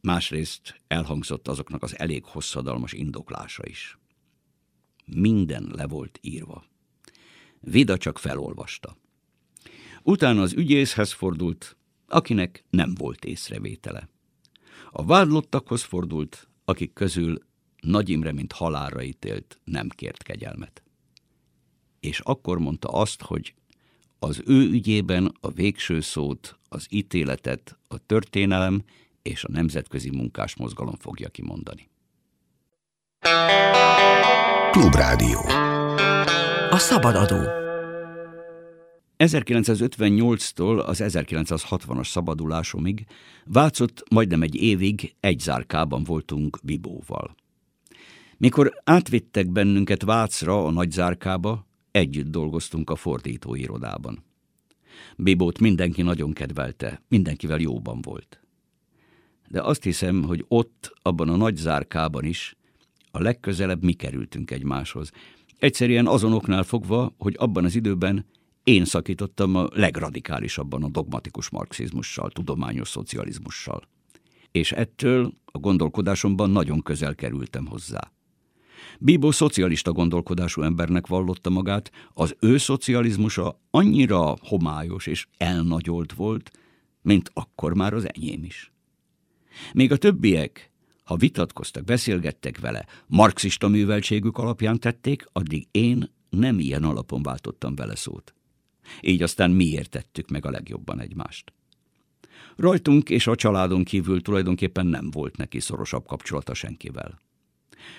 B: másrészt elhangzott azoknak az elég hosszadalmas indoklása is. Minden le volt írva. Vida csak felolvasta. Utána az ügyészhez fordult, akinek nem volt észrevétele. A vádlottakhoz fordult, akik közül Nagy Imre, mint halálra ítélt, nem kért kegyelmet. És akkor mondta azt, hogy az ő ügyében a végső szót, az ítéletet a történelem és a nemzetközi munkásmozgalom fogja kimondani.
A: Klubrádió.
C: A szabadadó.
B: 1958-tól az 1960-as szabadulásomig Vácott majdnem egy évig egy zárkában voltunk Bibóval. Mikor átvittek bennünket Vácra a nagy zárkába, együtt dolgoztunk a fordítóirodában. Bibót mindenki nagyon kedvelte, mindenkivel jóban volt. De azt hiszem, hogy ott, abban a nagy zárkában is, a legközelebb mi kerültünk egymáshoz. Egyszerűen azonoknál fogva, hogy abban az időben én szakítottam a legradikálisabban a dogmatikus marxizmussal, tudományos szocializmussal. És ettől a gondolkodásomban nagyon közel kerültem hozzá. Bíbó szocialista gondolkodású embernek vallotta magát, az ő szocializmusa annyira homályos és elnagyolt volt, mint akkor már az enyém is. Még a többiek, ha vitatkoztak, beszélgettek vele, marxista műveltségük alapján tették, addig én nem ilyen alapon váltottam vele szót. Így aztán mi értettük meg a legjobban egymást. Rajtunk és a családon kívül tulajdonképpen nem volt neki szorosabb kapcsolata senkivel.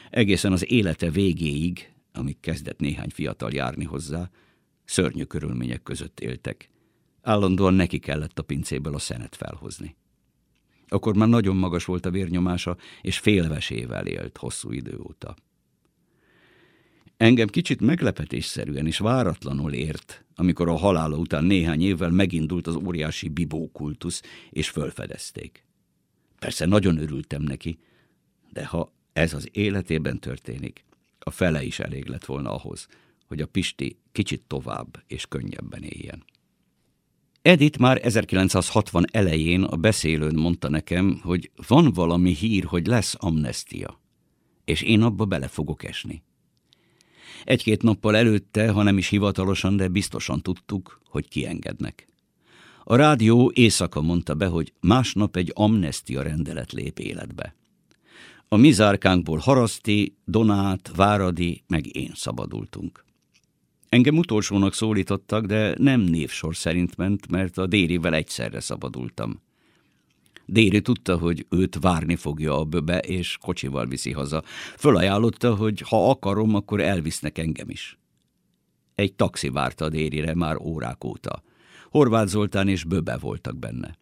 B: Egészen az élete végéig, amíg kezdett néhány fiatal járni hozzá, szörnyű körülmények között éltek. Állandóan neki kellett a pincéből a szenet felhozni. Akkor már nagyon magas volt a vérnyomása, és félvesével élt hosszú idő óta. Engem kicsit meglepetésszerűen és váratlanul ért, amikor a halála után néhány évvel megindult az óriási bibókultusz, és fölfedezték. Persze nagyon örültem neki, de ha ez az életében történik, a fele is elég lett volna ahhoz, hogy a Pisti kicsit tovább és könnyebben éljen. Edith már 1960 elején a beszélőn mondta nekem, hogy van valami hír, hogy lesz amnestia, és én abba bele fogok esni. Egy-két nappal előtte, ha nem is hivatalosan, de biztosan tudtuk, hogy kiengednek. A rádió éjszaka mondta be, hogy másnap egy amnestia rendelet lép életbe. A mi zárkánkból Haraszti, Donát, Váradi, meg én szabadultunk. Engem utolsónak szólítottak, de nem névsor szerint ment, mert a Dérivel egyszerre szabadultam. Déri tudta, hogy őt várni fogja a böbe, és kocsival viszi haza. Fölajánlotta, hogy ha akarom, akkor elvisznek engem is. Egy taxi várta Dérire már órák óta. Horváth Zoltán és böbe voltak benne.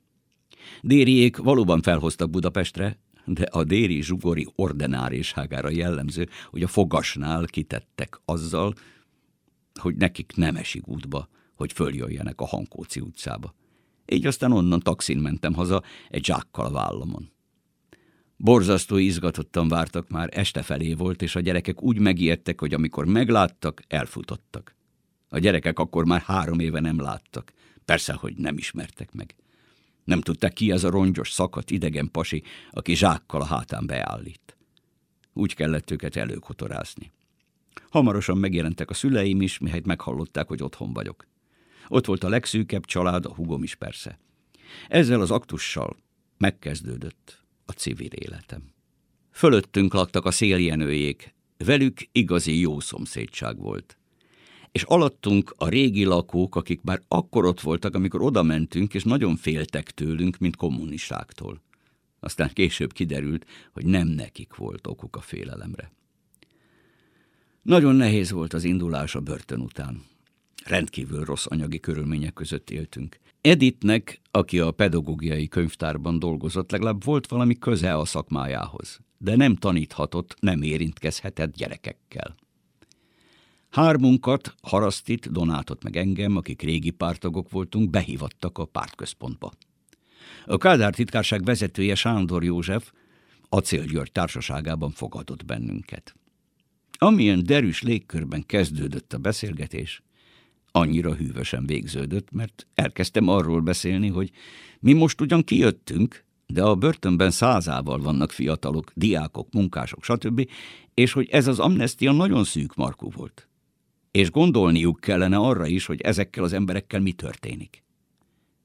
B: Dériék valóban felhoztak Budapestre, de a déri zsugori ordináriságára jellemző, hogy a fogasnál kitettek azzal, hogy nekik nem esik útba, hogy följöjjenek a Hankóci utcába. Így aztán onnan taxin mentem haza, egy zsákkal a vállamon. Borzasztó izgatottan vártak már, este felé volt, és a gyerekek úgy megijedtek, hogy amikor megláttak, elfutottak. A gyerekek akkor már három éve nem láttak. Persze, hogy nem ismertek meg. Nem tudták ki ez a rongyos, szakadt, idegen pasi, aki zsákkal a hátán beállít. Úgy kellett őket előkotorászni. Hamarosan megjelentek a szüleim is, mihelyt meghallották, hogy otthon vagyok. Ott volt a legszűkebb család, a hugom is persze. Ezzel az aktussal megkezdődött a civil életem. Fölöttünk laktak a széljenőjék, velük igazi jó szomszédság volt. És alattunk a régi lakók, akik már akkor ott voltak, amikor oda mentünk, és nagyon féltek tőlünk, mint kommunistáktól. Aztán később kiderült, hogy nem nekik volt okuk a félelemre. Nagyon nehéz volt az indulás a börtön után. Rendkívül rossz anyagi körülmények között éltünk. Editnek, aki a pedagógiai könyvtárban dolgozott, legalább volt valami köze a szakmájához, de nem taníthatott, nem érintkezhetett gyerekekkel. Hármunkat, Harasztit, Donátot meg engem, akik régi pártagok voltunk, behívattak a pártközpontba. A Kádár titkárság vezetője Sándor József Acél György társaságában fogadott bennünket. Amilyen derűs légkörben kezdődött a beszélgetés, annyira hűvösen végződött, mert elkezdtem arról beszélni, hogy mi most ugyan kijöttünk, de a börtönben százával vannak fiatalok, diákok, munkások, stb., és hogy ez az amnestia nagyon szűk markú volt. És gondolniuk kellene arra is, hogy ezekkel az emberekkel mi történik.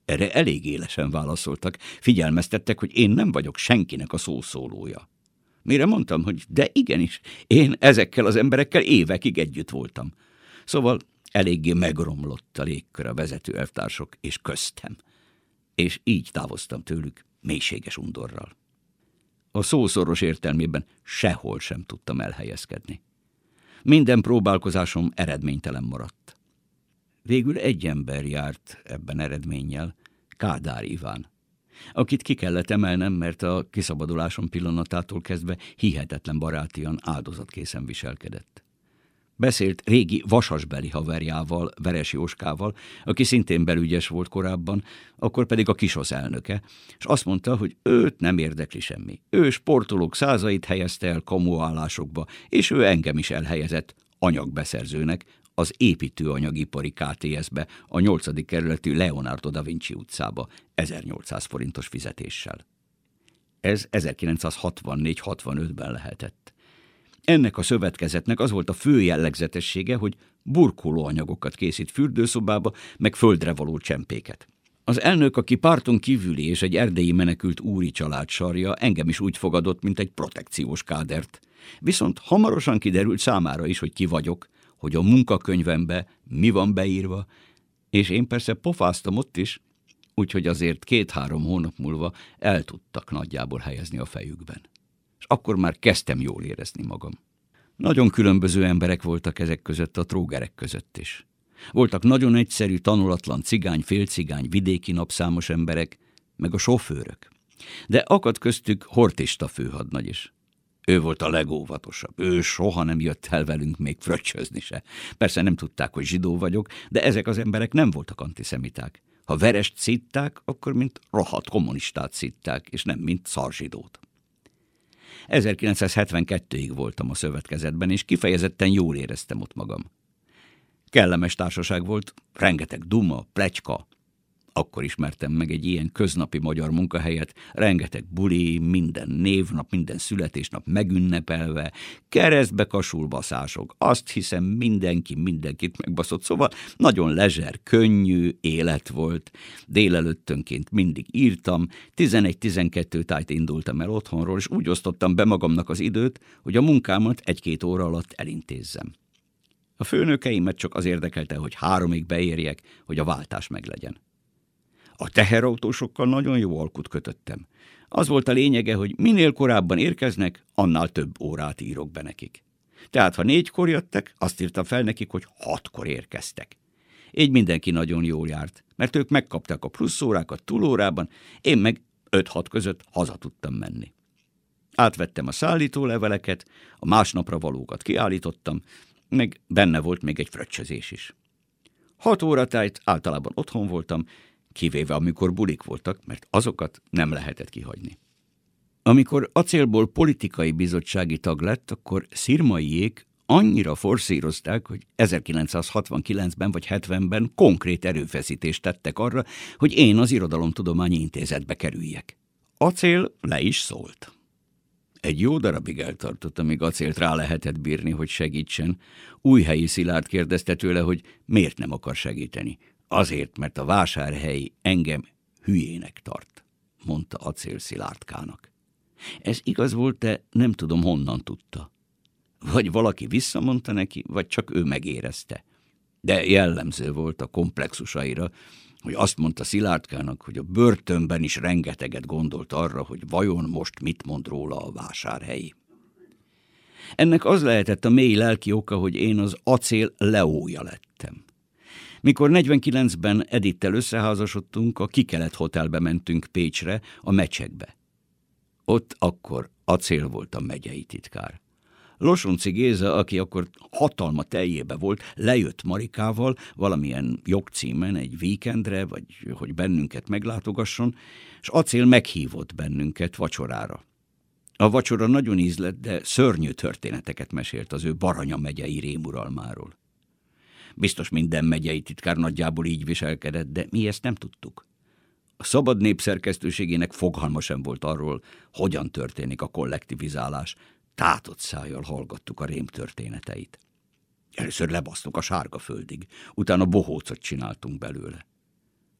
B: Erre elég élesen válaszoltak, figyelmeztettek, hogy én nem vagyok senkinek a szószólója. Mire mondtam, hogy de igenis, én ezekkel az emberekkel évekig együtt voltam. Szóval eléggé megromlott a légkör a vezető elvtársok és köztem. És így távoztam tőlük mélységes undorral. A szószoros értelmében sehol sem tudtam elhelyezkedni. Minden próbálkozásom eredménytelen maradt. Végül egy ember járt ebben eredménnyel, Kádár Iván, akit ki kellett emelnem, mert a kiszabadulásom pillanatától kezdve hihetetlen barátian áldozatkészen viselkedett. Beszélt régi vasasbeli haverjával, Veres Jóskával, aki szintén belügyes volt korábban, akkor pedig a kisosz elnöke, és azt mondta, hogy őt nem érdekli semmi. Ő sportolók százait helyezte el kamuállásokba, és ő engem is elhelyezett anyagbeszerzőnek, az építőanyagipari KTS-be, a 8. kerületű Leonardo da Vinci utcába 1800 forintos fizetéssel. Ez 1964-65-ben lehetett. Ennek a szövetkezetnek az volt a fő jellegzetessége, hogy burkolóanyagokat készít fürdőszobába, meg földre való csempéket. Az elnök, aki párton kívüli és egy erdélyi menekült úri család sarja, engem is úgy fogadott, mint egy protekciós kádert. Viszont hamarosan kiderült számára is, hogy ki vagyok, hogy a munkakönyvembe mi van beírva, és én persze pofáztam ott is, úgyhogy azért két-három hónap múlva el tudtak nagyjából helyezni a fejükben. És akkor már kezdtem jól érezni magam. Nagyon különböző emberek voltak ezek között a trógerek között is. Voltak nagyon egyszerű, tanulatlan cigány, félcigány, vidéki napszámos emberek, meg a sofőrök. De akadt köztük hortista főhadnagy is. Ő volt a legóvatosabb. Ő soha nem jött el velünk még fröccsözni se. Persze nem tudták, hogy zsidó vagyok, de ezek az emberek nem voltak antiszemiták. Ha verest szitták, akkor mint rohadt kommunistát szitták, és nem mint szarzsidót. 1972-ig voltam a szövetkezetben, és kifejezetten jól éreztem ott magam. Kellemes társaság volt, rengeteg duma, plecska, akkor ismertem meg egy ilyen köznapi magyar munkahelyet, rengeteg buli, minden névnap, minden születésnap megünnepelve, keresztbe kasulbaszások, azt hiszem mindenki mindenkit megbaszott, szóval nagyon lezser, könnyű élet volt. Délelőttönként mindig írtam, 11-12 tájt indultam el otthonról, és úgy osztottam be magamnak az időt, hogy a munkámat egy-két óra alatt elintézzem. A főnökeimet csak az érdekelte, hogy háromig beérjek, hogy a váltás meglegyen. A teherautósokkal nagyon jó alkut kötöttem. Az volt a lényege, hogy minél korábban érkeznek, annál több órát írok be nekik. Tehát, ha négykor jöttek, azt írtam fel nekik, hogy hatkor érkeztek. Így mindenki nagyon jól járt, mert ők megkapták a plusz órákat túlórában, én meg 5-6 között haza tudtam menni. Átvettem a szállító leveleket, a másnapra valókat kiállítottam, meg benne volt még egy fröccsözés is. Hat óratájt általában otthon voltam, kivéve amikor bulik voltak, mert azokat nem lehetett kihagyni. Amikor acélból politikai bizottsági tag lett, akkor szirmaiék annyira forszírozták, hogy 1969-ben vagy 70-ben konkrét erőfeszítést tettek arra, hogy én az Irodalomtudományi Intézetbe kerüljek. Acél le is szólt. Egy jó darabig eltartott, amíg acélt rá lehetett bírni, hogy segítsen. Új helyi Szilárd kérdezte tőle, hogy miért nem akar segíteni. Azért, mert a vásárhely engem hülyének tart, mondta Acél Szilárdkának. Ez igaz volt, de nem tudom honnan tudta. Vagy valaki visszamondta neki, vagy csak ő megérezte. De jellemző volt a komplexusaira, hogy azt mondta Szilárdkának, hogy a börtönben is rengeteget gondolt arra, hogy vajon most mit mond róla a vásárhelyi. Ennek az lehetett a mély lelki oka, hogy én az acél leója lettem. Mikor 49-ben Edittel összeházasodtunk, a Kikelet Hotelbe mentünk Pécsre, a mecsekbe. Ott akkor acél volt a megyei titkár. Losonci Géza, aki akkor hatalma teljébe volt, lejött Marikával valamilyen jogcímen egy víkendre, vagy hogy bennünket meglátogasson, és acél meghívott bennünket vacsorára. A vacsora nagyon ízlett, de szörnyű történeteket mesélt az ő Baranya megyei rémuralmáról. Biztos minden megyei titkár nagyjából így viselkedett, de mi ezt nem tudtuk. A szabad népszerkesztőségének fogalma sem volt arról, hogyan történik a kollektivizálás. Tátott szájjal hallgattuk a rém történeteit. Először lebasztunk a sárga földig, utána bohócot csináltunk belőle.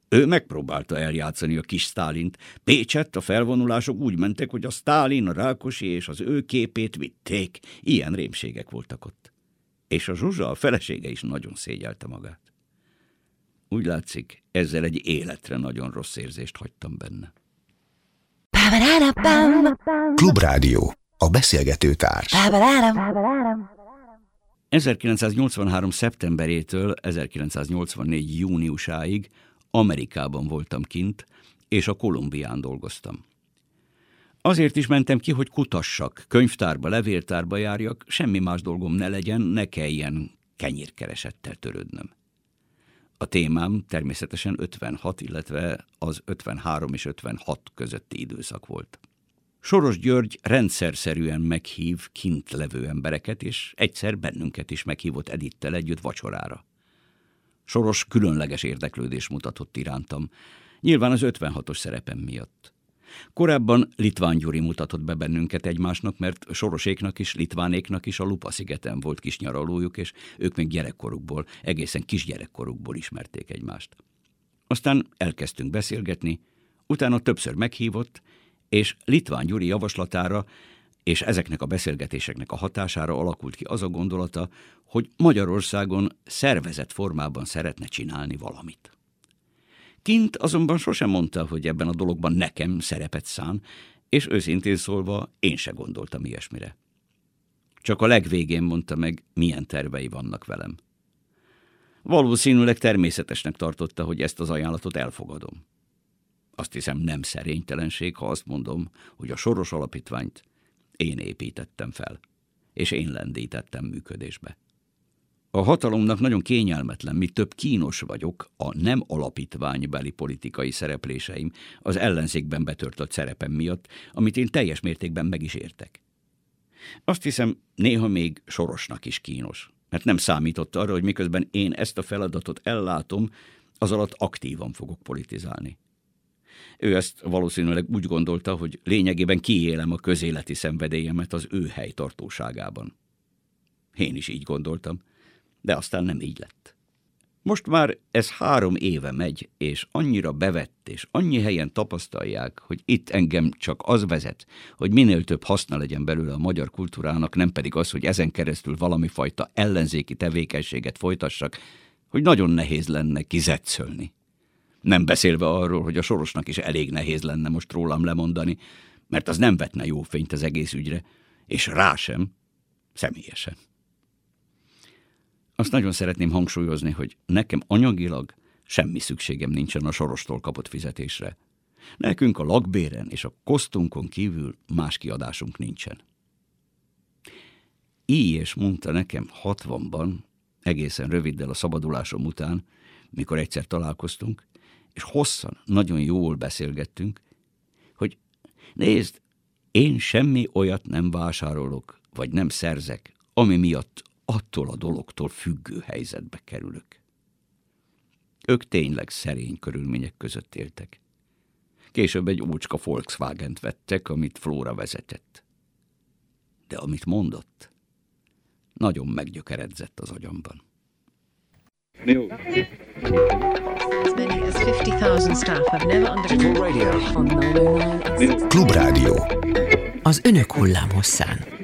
B: Ő megpróbálta eljátszani a kis Stálint. Pécsett a felvonulások úgy mentek, hogy a Stálin, a Rákosi és az ő képét vitték. Ilyen rémségek voltak ott. És a Zsuzsa, a felesége is nagyon szégyelte magát. Úgy látszik, ezzel egy életre nagyon rossz érzést hagytam benne.
A: Klubrádió, a beszélgető társ.
B: 1983. szeptemberétől 1984. júniusáig Amerikában voltam kint, és a Kolumbián dolgoztam. Azért is mentem ki, hogy kutassak, könyvtárba, levéltárba járjak, semmi más dolgom ne legyen, ne kelljen kenyérkeresettel törődnöm. A témám természetesen 56, illetve az 53 és 56 közötti időszak volt. Soros György rendszerszerűen meghív kint levő embereket, és egyszer bennünket is meghívott Edittel együtt vacsorára. Soros különleges érdeklődés mutatott irántam, nyilván az 56-os szerepem miatt. Korábban Litván Gyuri mutatott be bennünket egymásnak, mert Soroséknak is, Litvánéknak is a Lupa szigeten volt kis nyaralójuk, és ők még gyerekkorukból, egészen kisgyerekkorukból ismerték egymást. Aztán elkezdtünk beszélgetni, utána többször meghívott, és Litván Gyuri javaslatára és ezeknek a beszélgetéseknek a hatására alakult ki az a gondolata, hogy Magyarországon szervezett formában szeretne csinálni valamit. Kint azonban sosem mondta, hogy ebben a dologban nekem szerepet szán, és őszintén szólva én se gondoltam ilyesmire. Csak a legvégén mondta meg, milyen tervei vannak velem. Valószínűleg természetesnek tartotta, hogy ezt az ajánlatot elfogadom. Azt hiszem nem szerénytelenség, ha azt mondom, hogy a Soros Alapítványt én építettem fel, és én lendítettem működésbe. A hatalomnak nagyon kényelmetlen, mi több kínos vagyok a nem alapítványbeli politikai szerepléseim az ellenzékben betörtött szerepem miatt, amit én teljes mértékben meg is értek. Azt hiszem, néha még sorosnak is kínos, mert nem számított arra, hogy miközben én ezt a feladatot ellátom, az alatt aktívan fogok politizálni. Ő ezt valószínűleg úgy gondolta, hogy lényegében kiélem a közéleti szenvedélyemet az ő helytartóságában. Én is így gondoltam, de aztán nem így lett. Most már ez három éve megy, és annyira bevett, és annyi helyen tapasztalják, hogy itt engem csak az vezet, hogy minél több haszna legyen belőle a magyar kultúrának, nem pedig az, hogy ezen keresztül valami fajta ellenzéki tevékenységet folytassak, hogy nagyon nehéz lenne kizetszölni. Nem beszélve arról, hogy a sorosnak is elég nehéz lenne most rólam lemondani, mert az nem vetne jó fényt az egész ügyre, és rá sem, személyesen. Azt nagyon szeretném hangsúlyozni, hogy nekem anyagilag semmi szükségem nincsen a sorostól kapott fizetésre. Nekünk a lakbéren és a kosztunkon kívül más kiadásunk nincsen. Így és mondta nekem hatvanban, egészen röviddel a szabadulásom után, mikor egyszer találkoztunk, és hosszan, nagyon jól beszélgettünk, hogy nézd, én semmi olyat nem vásárolok, vagy nem szerzek, ami miatt attól a dologtól függő helyzetbe kerülök. Ők tényleg szerény körülmények között éltek. Később egy ócska Volkswagen-t vettek, amit Flóra vezetett. De amit mondott, nagyon meggyökeredzett az agyamban. Jó.
D: 10,000 staff have never undertaken radio on 909
A: Klubrádió.
C: Az önök hullámhosszán.